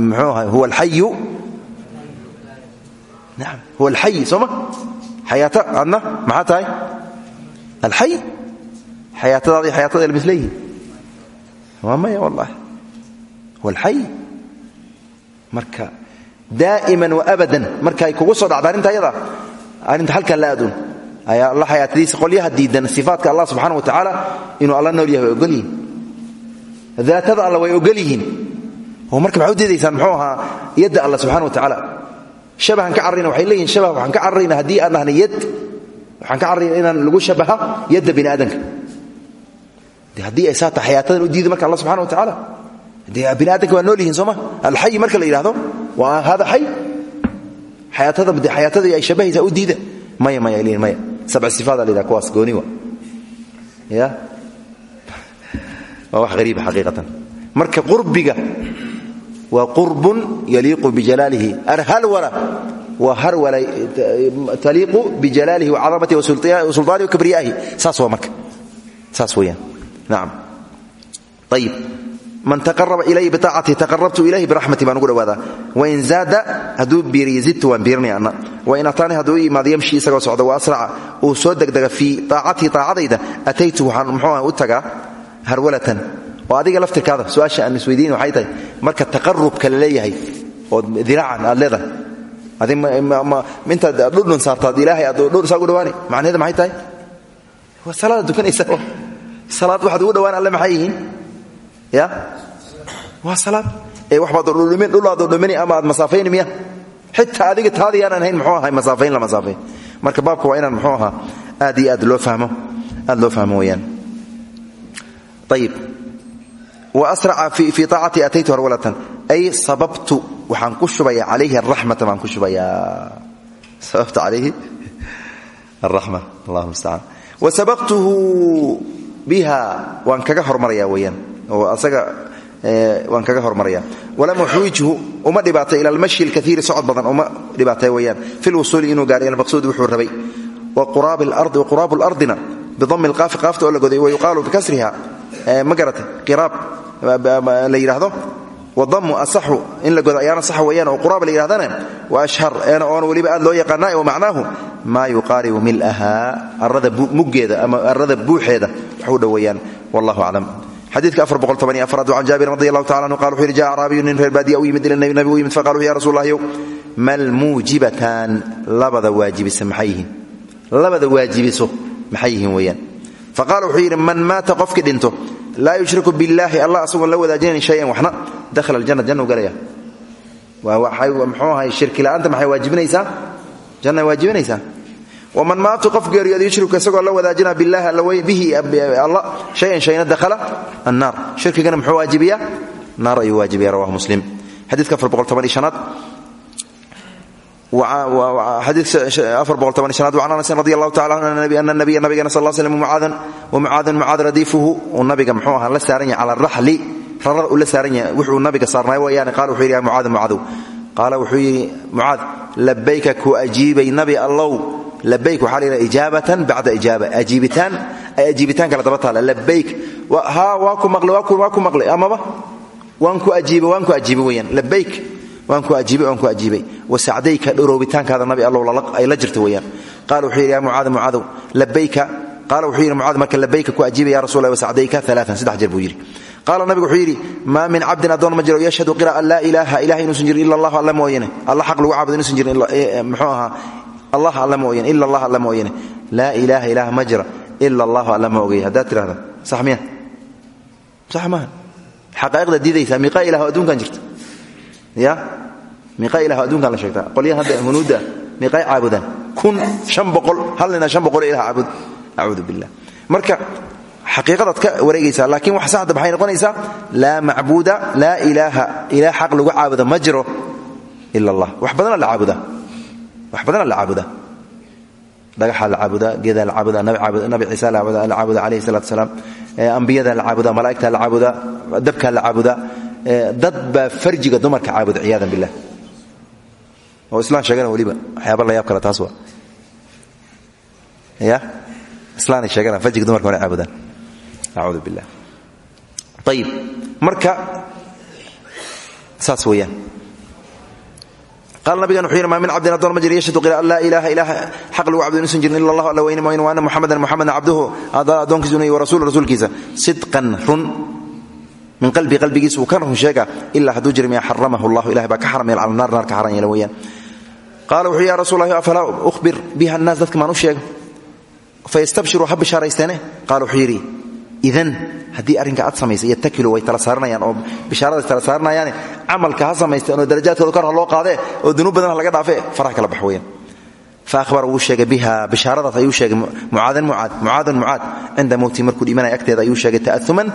Muxuu ahaa huwa alxayu huwa alxay soo ma xayaato adna maxaa tahay alxay xayaatadaada iyo xayaatada ilmisleeyihin waa maya wallahi huwa alxay marka daa'iman wa abadan markaay kugu soo dhacda arrinta ayada arrinta halkan la aduun ayaa alla xayaatadiisa qolyaha diidan sifaatka allah subxana wa tacaala inuu alla nool yahay way ogol yihiin daatada alla way ogol yihiin oo marka maxaa u diidaysaan shabahan ka carrayna waxay leeyihiin shabah waxaan ka carrayna haddii aan dhahna yad waxaan ka carrayna inaan lagu shabaha yadda bini aadamka de haddii ay saata xayaatadan u diida marka alla subxana wa tacaala dee bini aadamka waa nool yihiin sooma alxayi marka la yidhahdo waa hada xay xayaatada de xayaatadii ay shabahaysaa u diida. Maya maya ay leeyihiin maya. Sabc sifaada la yidhaha kuwaas gooni wa ya? Waa wax hariiba xaqiiqatan. Marka qurbiga waa qurbun yaliiqu bijalaalihi arhalwala waa harwala taliiqu bijalaalihi wacadamatihi wasulطaanihi wakabriyaahi saas waa marka. Saas weeyaan. Nacam ayib man taqaraba ilay biaacati taqarabtu ilayhi biraxmati baan ugu dhawaadaa wain zaada hadduu biiriyo zidtu waan biirinaya anna. Wain ataani hadduu i imaado yamshi isagoo socda wa asraca uu soo degdega fii aacatihi aacadayda ataytu waxaan muxuuah u tagaa harwalatan oo adiga laftirkaada su'aasha aan isweydiin waxay tahay marka taqarubka la leeyahay oo diraacan aad leedahay. Intaad dhudhun saartaad ilaahay aad dhur saa ugu dhawaani macnaheeda maxay tahay? Waa salaada dukanaysa salaad waxaad ugu dhawaan alle maxay yihiin? Ya? Waa salaad. Ee waxbaad dhudhumin dhulaad dhumini ama aad masaafayni miya? Xitaa adiga taadi aanan hayn muxuu ahay masaafayn la masaafayn. Marka baabka waa inaan muxuu ahaa aad iyo aad loo fahmo aad loo fahmo weeyaan. Ayib wasraca fii aacati ataytu harwalatan. Ay sababtu waxaan ku shubaya calayhi araxmata baan ku calayhi araxma allah mustacaan. Wa sabaqtuhu biha waan kaga hormaraya weeyaan. Oo asaga waan kaga hormaraya walam uxwijhu uma dhibaatay ila almashi alkaiiri socod badan uma dhibaatay weeyaan. Fi lwusuuli inuu gaaro ila maqsuudi wuxuu rabay. Wa quraabu lardina bidami lqaafi qaafta oo la goday wayuqaalu bikasriha ma garatay? Qiraab. La yidhaahdo? Wadamu asaxu. In la godo ayaana saxa weeyaan la yidhahdana wa ashhar. Eena oona weliba aad loo yaqaanaa wa macnaahu maa yuqaaribu milaha arada muggeeda ama arada buuxeeda. Wax u dhoweeyaan wallahu aclam. Xadiidka afar boqol toban iyo afraad can jaabirin radi allahu tacala anhu qala wuxuu yidhi jaa acraabiyu nin reer baadiya u yimid ila nabi nabigu u yimid faqala wuxu ya rasul allahyow mal muujibatan labada faqala wuxuu yidhi man maata qofkii dhinto laa yushriku biاllahi allah asagoon la wadaajinayn shayan waxna dahala aljanna jannu galaya muxuu ahay shirki la'aanta maxay waajibinaysaa janna waajibinaysaa waman maatu qof geeriyooda yushriku isagoo la wadaajina billahi bihi alla shayan shayna dakhala annaar shirkigana muxuu waajibiyaa naar ayuu waajibiya rawahu muslim xadiidka afar boqol toban iyo shanaad xadiiaad an anasin radi allahu tacala ana nabiya nabigana sal slam mucaadan wamucaadan mucaad radiifuhu uu nabiga mxuu aha la saaran yahay cala raxli rarada uu la saaran yahay wuxuu nabiga saarnaay wayaane qala wuxuu yidhi ya mucaad mucaadow qaala wuxuu yidhi mucaad labayka ku ajiibay nabi allow labayk waxaa la yidhaha ijaabatan bacda ijaaba ajiibitaan ay ajiibitaan kala daba taala labayk haa waa ku maqlay waa ku maqlay amaba waan ku ajiibay waan ku ajiibay weyaan labayk waan ku ajiibay waan ku ajiibay. Wasacdayka dhoroobitaankaada nabi allow ay la jirta weyaan qaala wuxuu yidhi ya mucaad mucaadow labayka qaala wuxuu yidhi mucaad marka labayka ku ajiibay ya rasul wasacdayka alaaan saddex jeer buu yidhi. Qaala nabigu wuxuu yidhi maa min cabdin addoon ma yashhadu qira an laa ilaaha ilaha inuusan jirin ila allah alla mooyane. Alla lagu caabudo inuusan jirin muxuu ahaa allah alla mooyane ila allah alla mooyane. Laa ilaaha ilaah ma jira ila allahu alla ma ogey haddaad tidhahda sax miya? Sax maaha. Xaqaa'iqda diidaysaa miiqa ilah adduunkan jirta? Ya miiqa ilah adduunkan la sheegtaa. Qolyahan hadda hunuudda miiqay caabudaan kun shan boqol hal nina shan boqol ilah caabud. Acuudu billah marka xaqiiqadaad ka wareegaysaa laakiin wax saxda maxay noqonaysaa laa macbuuda laa ilaaha ilaah xaq lagu caabuda ma jiro allah wax badana la caabudaa wax badana la caabudaa dhagaxaa la caabudaa geedaa la caabudaa nabi ciisa la caabudaa alayhi salatu wasalaam ambiyadaa la caabudaa malaa'igtaa la caabudaa dabkaa la caabudaa dad baa farjiga dumarka caabuda ciyaadan billah oo islaan sheegana weliba waxyaaba la yaab kale taas waa. Ya? Islaanay sheegana farjiga dumarka wana caabudaan. Acuudu billah. Ayib marka saas weeyaan. Qaala nabigan wuxuu yidhi min cabdin addoon ma jir yashhadu qila an laa ilaaha ilaah xaq lagu cabdo allah alla weyne mooyne wa anna muxamadan muxamadan cabduhu addoonkiisuna iyo warasuulu rasuulkiisa. Sidqan run. Min qalbii qalbigiisa uu ka run sheega ilaa hadduu jira miya xaramahu llahu ilahay baa ka xaram yeel qaala wuxuu ya rasul lahi afalaa uhbir biha annaas? Dadka maan u sheega fayastabshiruu ha bishaaraysteene. Qaala wuxuu yidhi idan haddii arrinka aad samaysa yatakilu way tala saaranayaan oo bishaaradaas tala saaranayaane camalka ha samaysteen oo darajaadkooda kor loo qaadee oo dunuub badan ha laga dhaafe faraha kala bax weeyaan. Faahbara wuu sheegay biha bishaaradaas ayuu sheegay mucaadan mucaad mucaadan mucaad cinda mowtii markuu dhimanaya agteeda ayuu sheegay ta'auman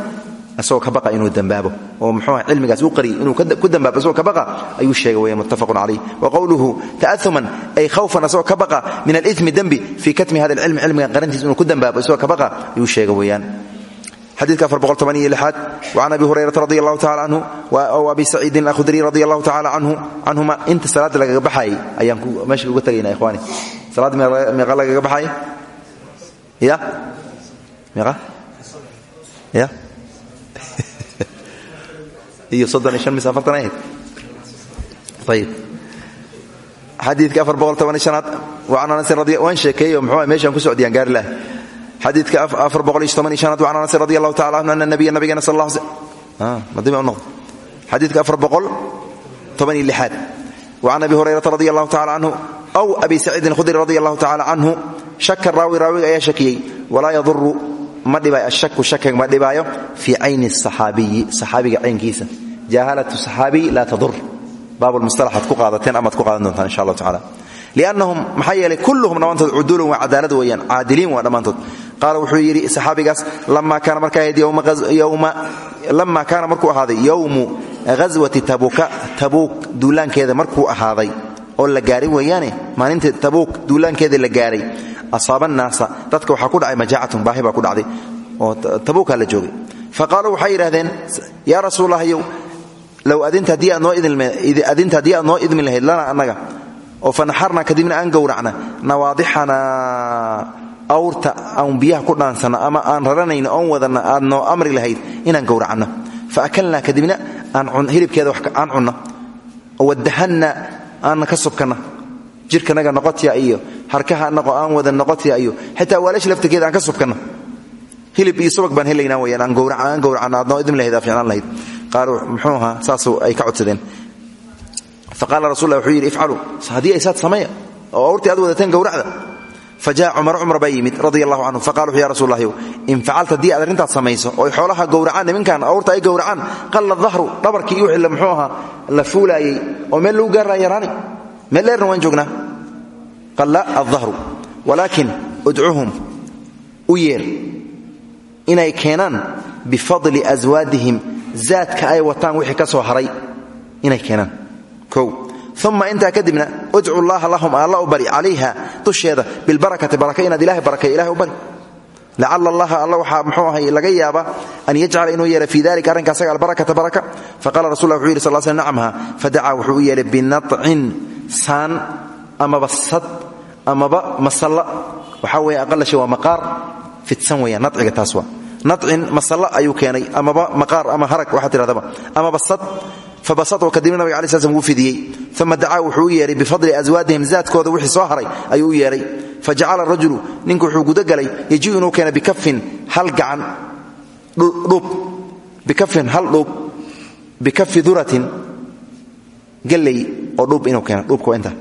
isagoo ka baqa inuu dambaabo oo muxuuha cilmigaas u qariy inuu ku dambaabo isagoo ka baqa ayuu sheegay weya muttafaqun calayh. Wa qowluhu ta'auman ay khawfan isagoo ka baqa min alithmi dembi fii katmi hada alcilmi cilmigan qarantiis inuu ku dambaabo isagoo ka baqa ayuu sheegay weeyaan. Xadiidka lixaad wacan abi hurayrata radi allahu tacala canhu w abi saciidin alkhudriy radi allahu tacala canhuma inta salaadda lagaga baxayay ayaan meesha uga tegayna ikhwaani. Salaadda meeqa lagaga baxaya ya meeqa ya iyo soddon iyo shan mis afartan ahayd ayib xadiidka afar boqol toban iyo shanaad wacan anasin radi waan sheekeeyey oo meeshaan ku socdiyaan gaari laah xadiidka iyo iyo shanaad wacan anasin radi allahu tacala anhu ana nabiya nabigana sal noqdo xadiidka iyo lixaad wacan abi hurayrata radi allahu tacala canhu aw abi saciidin khudri radi allahu tacala canhu shaka raawi raawiga ayaa shakiyey walaa ma dhibaayo ashaku shakiga ma dhibaayo fii cayni saxaabiyi saxaabiga caynkiisa. Jaahalatu saxaabiy laa tadur. Baabulmustalaxaad ku qaadateen amaad ku qaadan insha allah tacala liannahum maxaa yeelay kulluhum dhammaantood cudulun waa cadaalad weeyaan caadiliin waa dhammaantood. Qaala wuxuu yidhi saxaabigaas lama kaana markaa ahayd lama kaana markuu ahaaday yowmu ghaswati tabuuka tabuuk duulaankeeda markuu ahaaday oo la gaaray weeyaane maalinta tabuuk duulaankeeda la gaaray. Asaaba annaasa dadka waxaa ku dhacay majaacatun baahi baa ku dhacday. Oo tabuukaa la joogay. Fa qaaluu waxay yidhahdeen yaa rasuullahyow low adinta haddii aad noo lahayd lana annaga oo fanaxarna kadibna aan gowracna nawaadixana awrta aan biyaha ku dhaansanno ama aan raranayno oon wadanna aad amri lahayd inaan gowracanno fa akalnaa kadibna hilibkeeda aan cunno. Wadahanna aanna ka subkanna jirkanaga noqotya iyo harkaha aan wada noqotya iyo xitaa waalash laftirkeeda aan ka subkanno hilib iyo subag baan helaynaa weyaan aan gowracanno aad noo idmi lahayd aa ficnaan lahayd. Qaaluu muxuu ahaa saasuu ay ka codsadeen. Faqaala rasul wuxuu yidhi ifcaluu haddii ay saad sameeya oo awrtii aad wadateen gowracda fa jaa cumar cumar baa yimid radi allahu canhu faqala ya rasul lahyow in facalta haddii aad arrintaas samayso oy xoolaha gowracaan niminkan awrta ay gowracaan qalla dahru dhabarkii iyo wixii muxuu ahaa la fuulaayey oo meel lagu gaarraa yaraani meel dheerna waan joognaa qalla aldahru walaakin udcuhum u yeer inay keenaan bifadli aswaadihim zaadka ay wataan wixii ka soo haray inay keenaan kow uma intaa kadibna udcu llaha lahum alla u bari calayha dusheeda bilbarakati baraka inaad ilahay barakay ilahay u bari lacala allaha alla waxaa mxuu ahay laga yaaba an yajcala inuu yeela fii dalika arrinka asaga albarakata baraka faqala rasul lah wuxuu yidhi sal sl nacamha fadacaa wuxuu u yeelay binacin saan amaba sad amaba masalla waxaa weeye aqalasha waa maqaar fidsan weeyaan nacciga taas waa nacin masalla ayuu keenay amaba maqaar fabasatoo kadibna nabiga alai sl wuu fidiyey uma dacaa wuxuu u yeehay bifadli aswaadihim zaadkooda wixii soo haray ayuu u yeehay fajacala rajulu ninku wuxuu gudagalay yejiu inuu keena bikafin hal dhuub bikafi duratin galley oo dhuub inuu keena dhuubka waa inta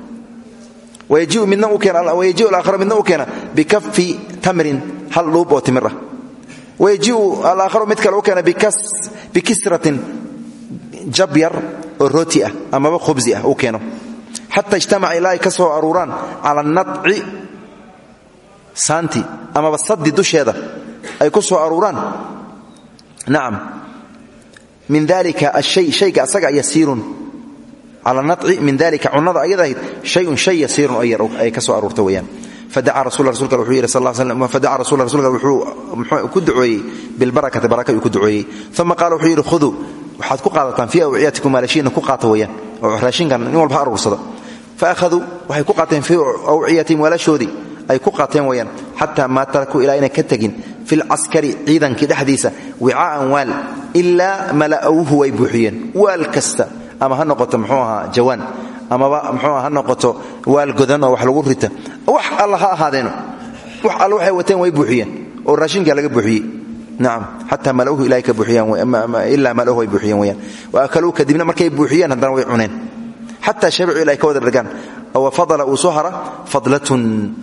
wayajiu alaakhara midna uu keena bikafi tamrin hal dhuub oo timir ah wayajiu alaakharu mid kale u keena bikisratin jab yar oo rooti ah amaba khubsi ah uu keeno. Xata ijtamaca ilaa ay ka soo aruuraan cala anadci saanti amaba dusheeda ay ku soo aruuraan nacam min dalika ashay shayga asaga yasiirun cala nadci min dalika cunnada ayada shayun shay yasiirun oo ay ka soo aruurta weeyaan. Fadaca rasul rasulka wuxuu yidhi sal slam fadaca rasul rasulka wuxuu ku ducooyey bilbarakati baraka uu ku ducooyey uma qaala wuxuu yidhi khuduu waxaad ku qaadataan fii awciyatikum maalashiina ku qaata oo raashinkan nin walba ha fa ahaduu waxay ku qaateen fii awciyatihim waalashoodii ay ku qaateen weyaan xataa maa tarakuu ilaa inay ka tegin fi lcaskari ciidankii dhexdiisa wicaa'an waal ilaa mala'awuhu way buuxiyeen. Waal kasta ama ha noqoto muxuu ahaa jawaan amaba muxuu ha godan wax lagu rita. Wax alla ha wax alla waxay wateen way buuxiyeen oo raashinkaa laga buuxiyey weyaan akaluu kadibna markay buuxiyeen haddana way cuneen. Xataa shabicu ilahay ka wada dhargaan wa fadala uu soo hara fadlatun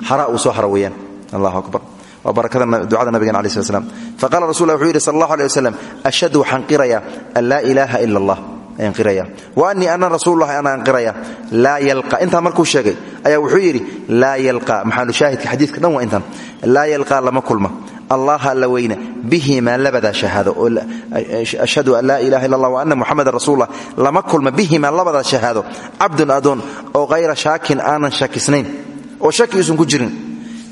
hara uu soo hara weeyaan. Allahu akbar. Waa barakada ducada nabigan alai slat slam faqala rasul wuxuu yidhi sal allahu aleh wasalam ashhadu waxaan qirayaa an laa ilaaha ila allah annii ana rasuululahi anaan qiraya laa yalqa. Intaan markuu sheegay ayaa wuxuu yidhi laa yalqa. Maxaalu shaahidka xadiiska dhan waa intaan. Laa yalqaa lama kulma. Allah alla weyne bihimaa labadaa shahaado. Oo ashhadu an laa ilaha illa allah wa anna muxamadan rasuulullah. Lama kulma. Bihimaa labadaa shahaado. Cabdun adoon oo hayra shaakin aanan shakisnayn oo shaki uusan ku jirin.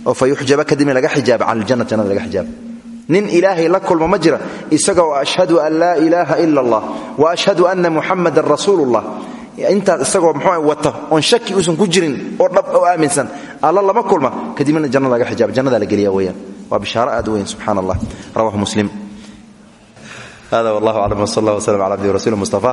Oo fa yuxjaba laga xijaaba cala aljanna laga xijaaba nin ilaahay la kulma ma jira isagoo ashhadu an laa ilaaha ila allah wa ashhadu anna muxamadan rasuulullah. Intaas isagoo mxuu wata oon shaki uusan ku jirin oo dhab oo aaminsan alla lama kulma. Kadibna jannada laga xijaaba jannada la geliya weeyaan. Waa bishaaro aad weyn subxaan allah rawahu muslim. Hada wallah aclam wsal allah wslm ala abdi rasuuli mustafa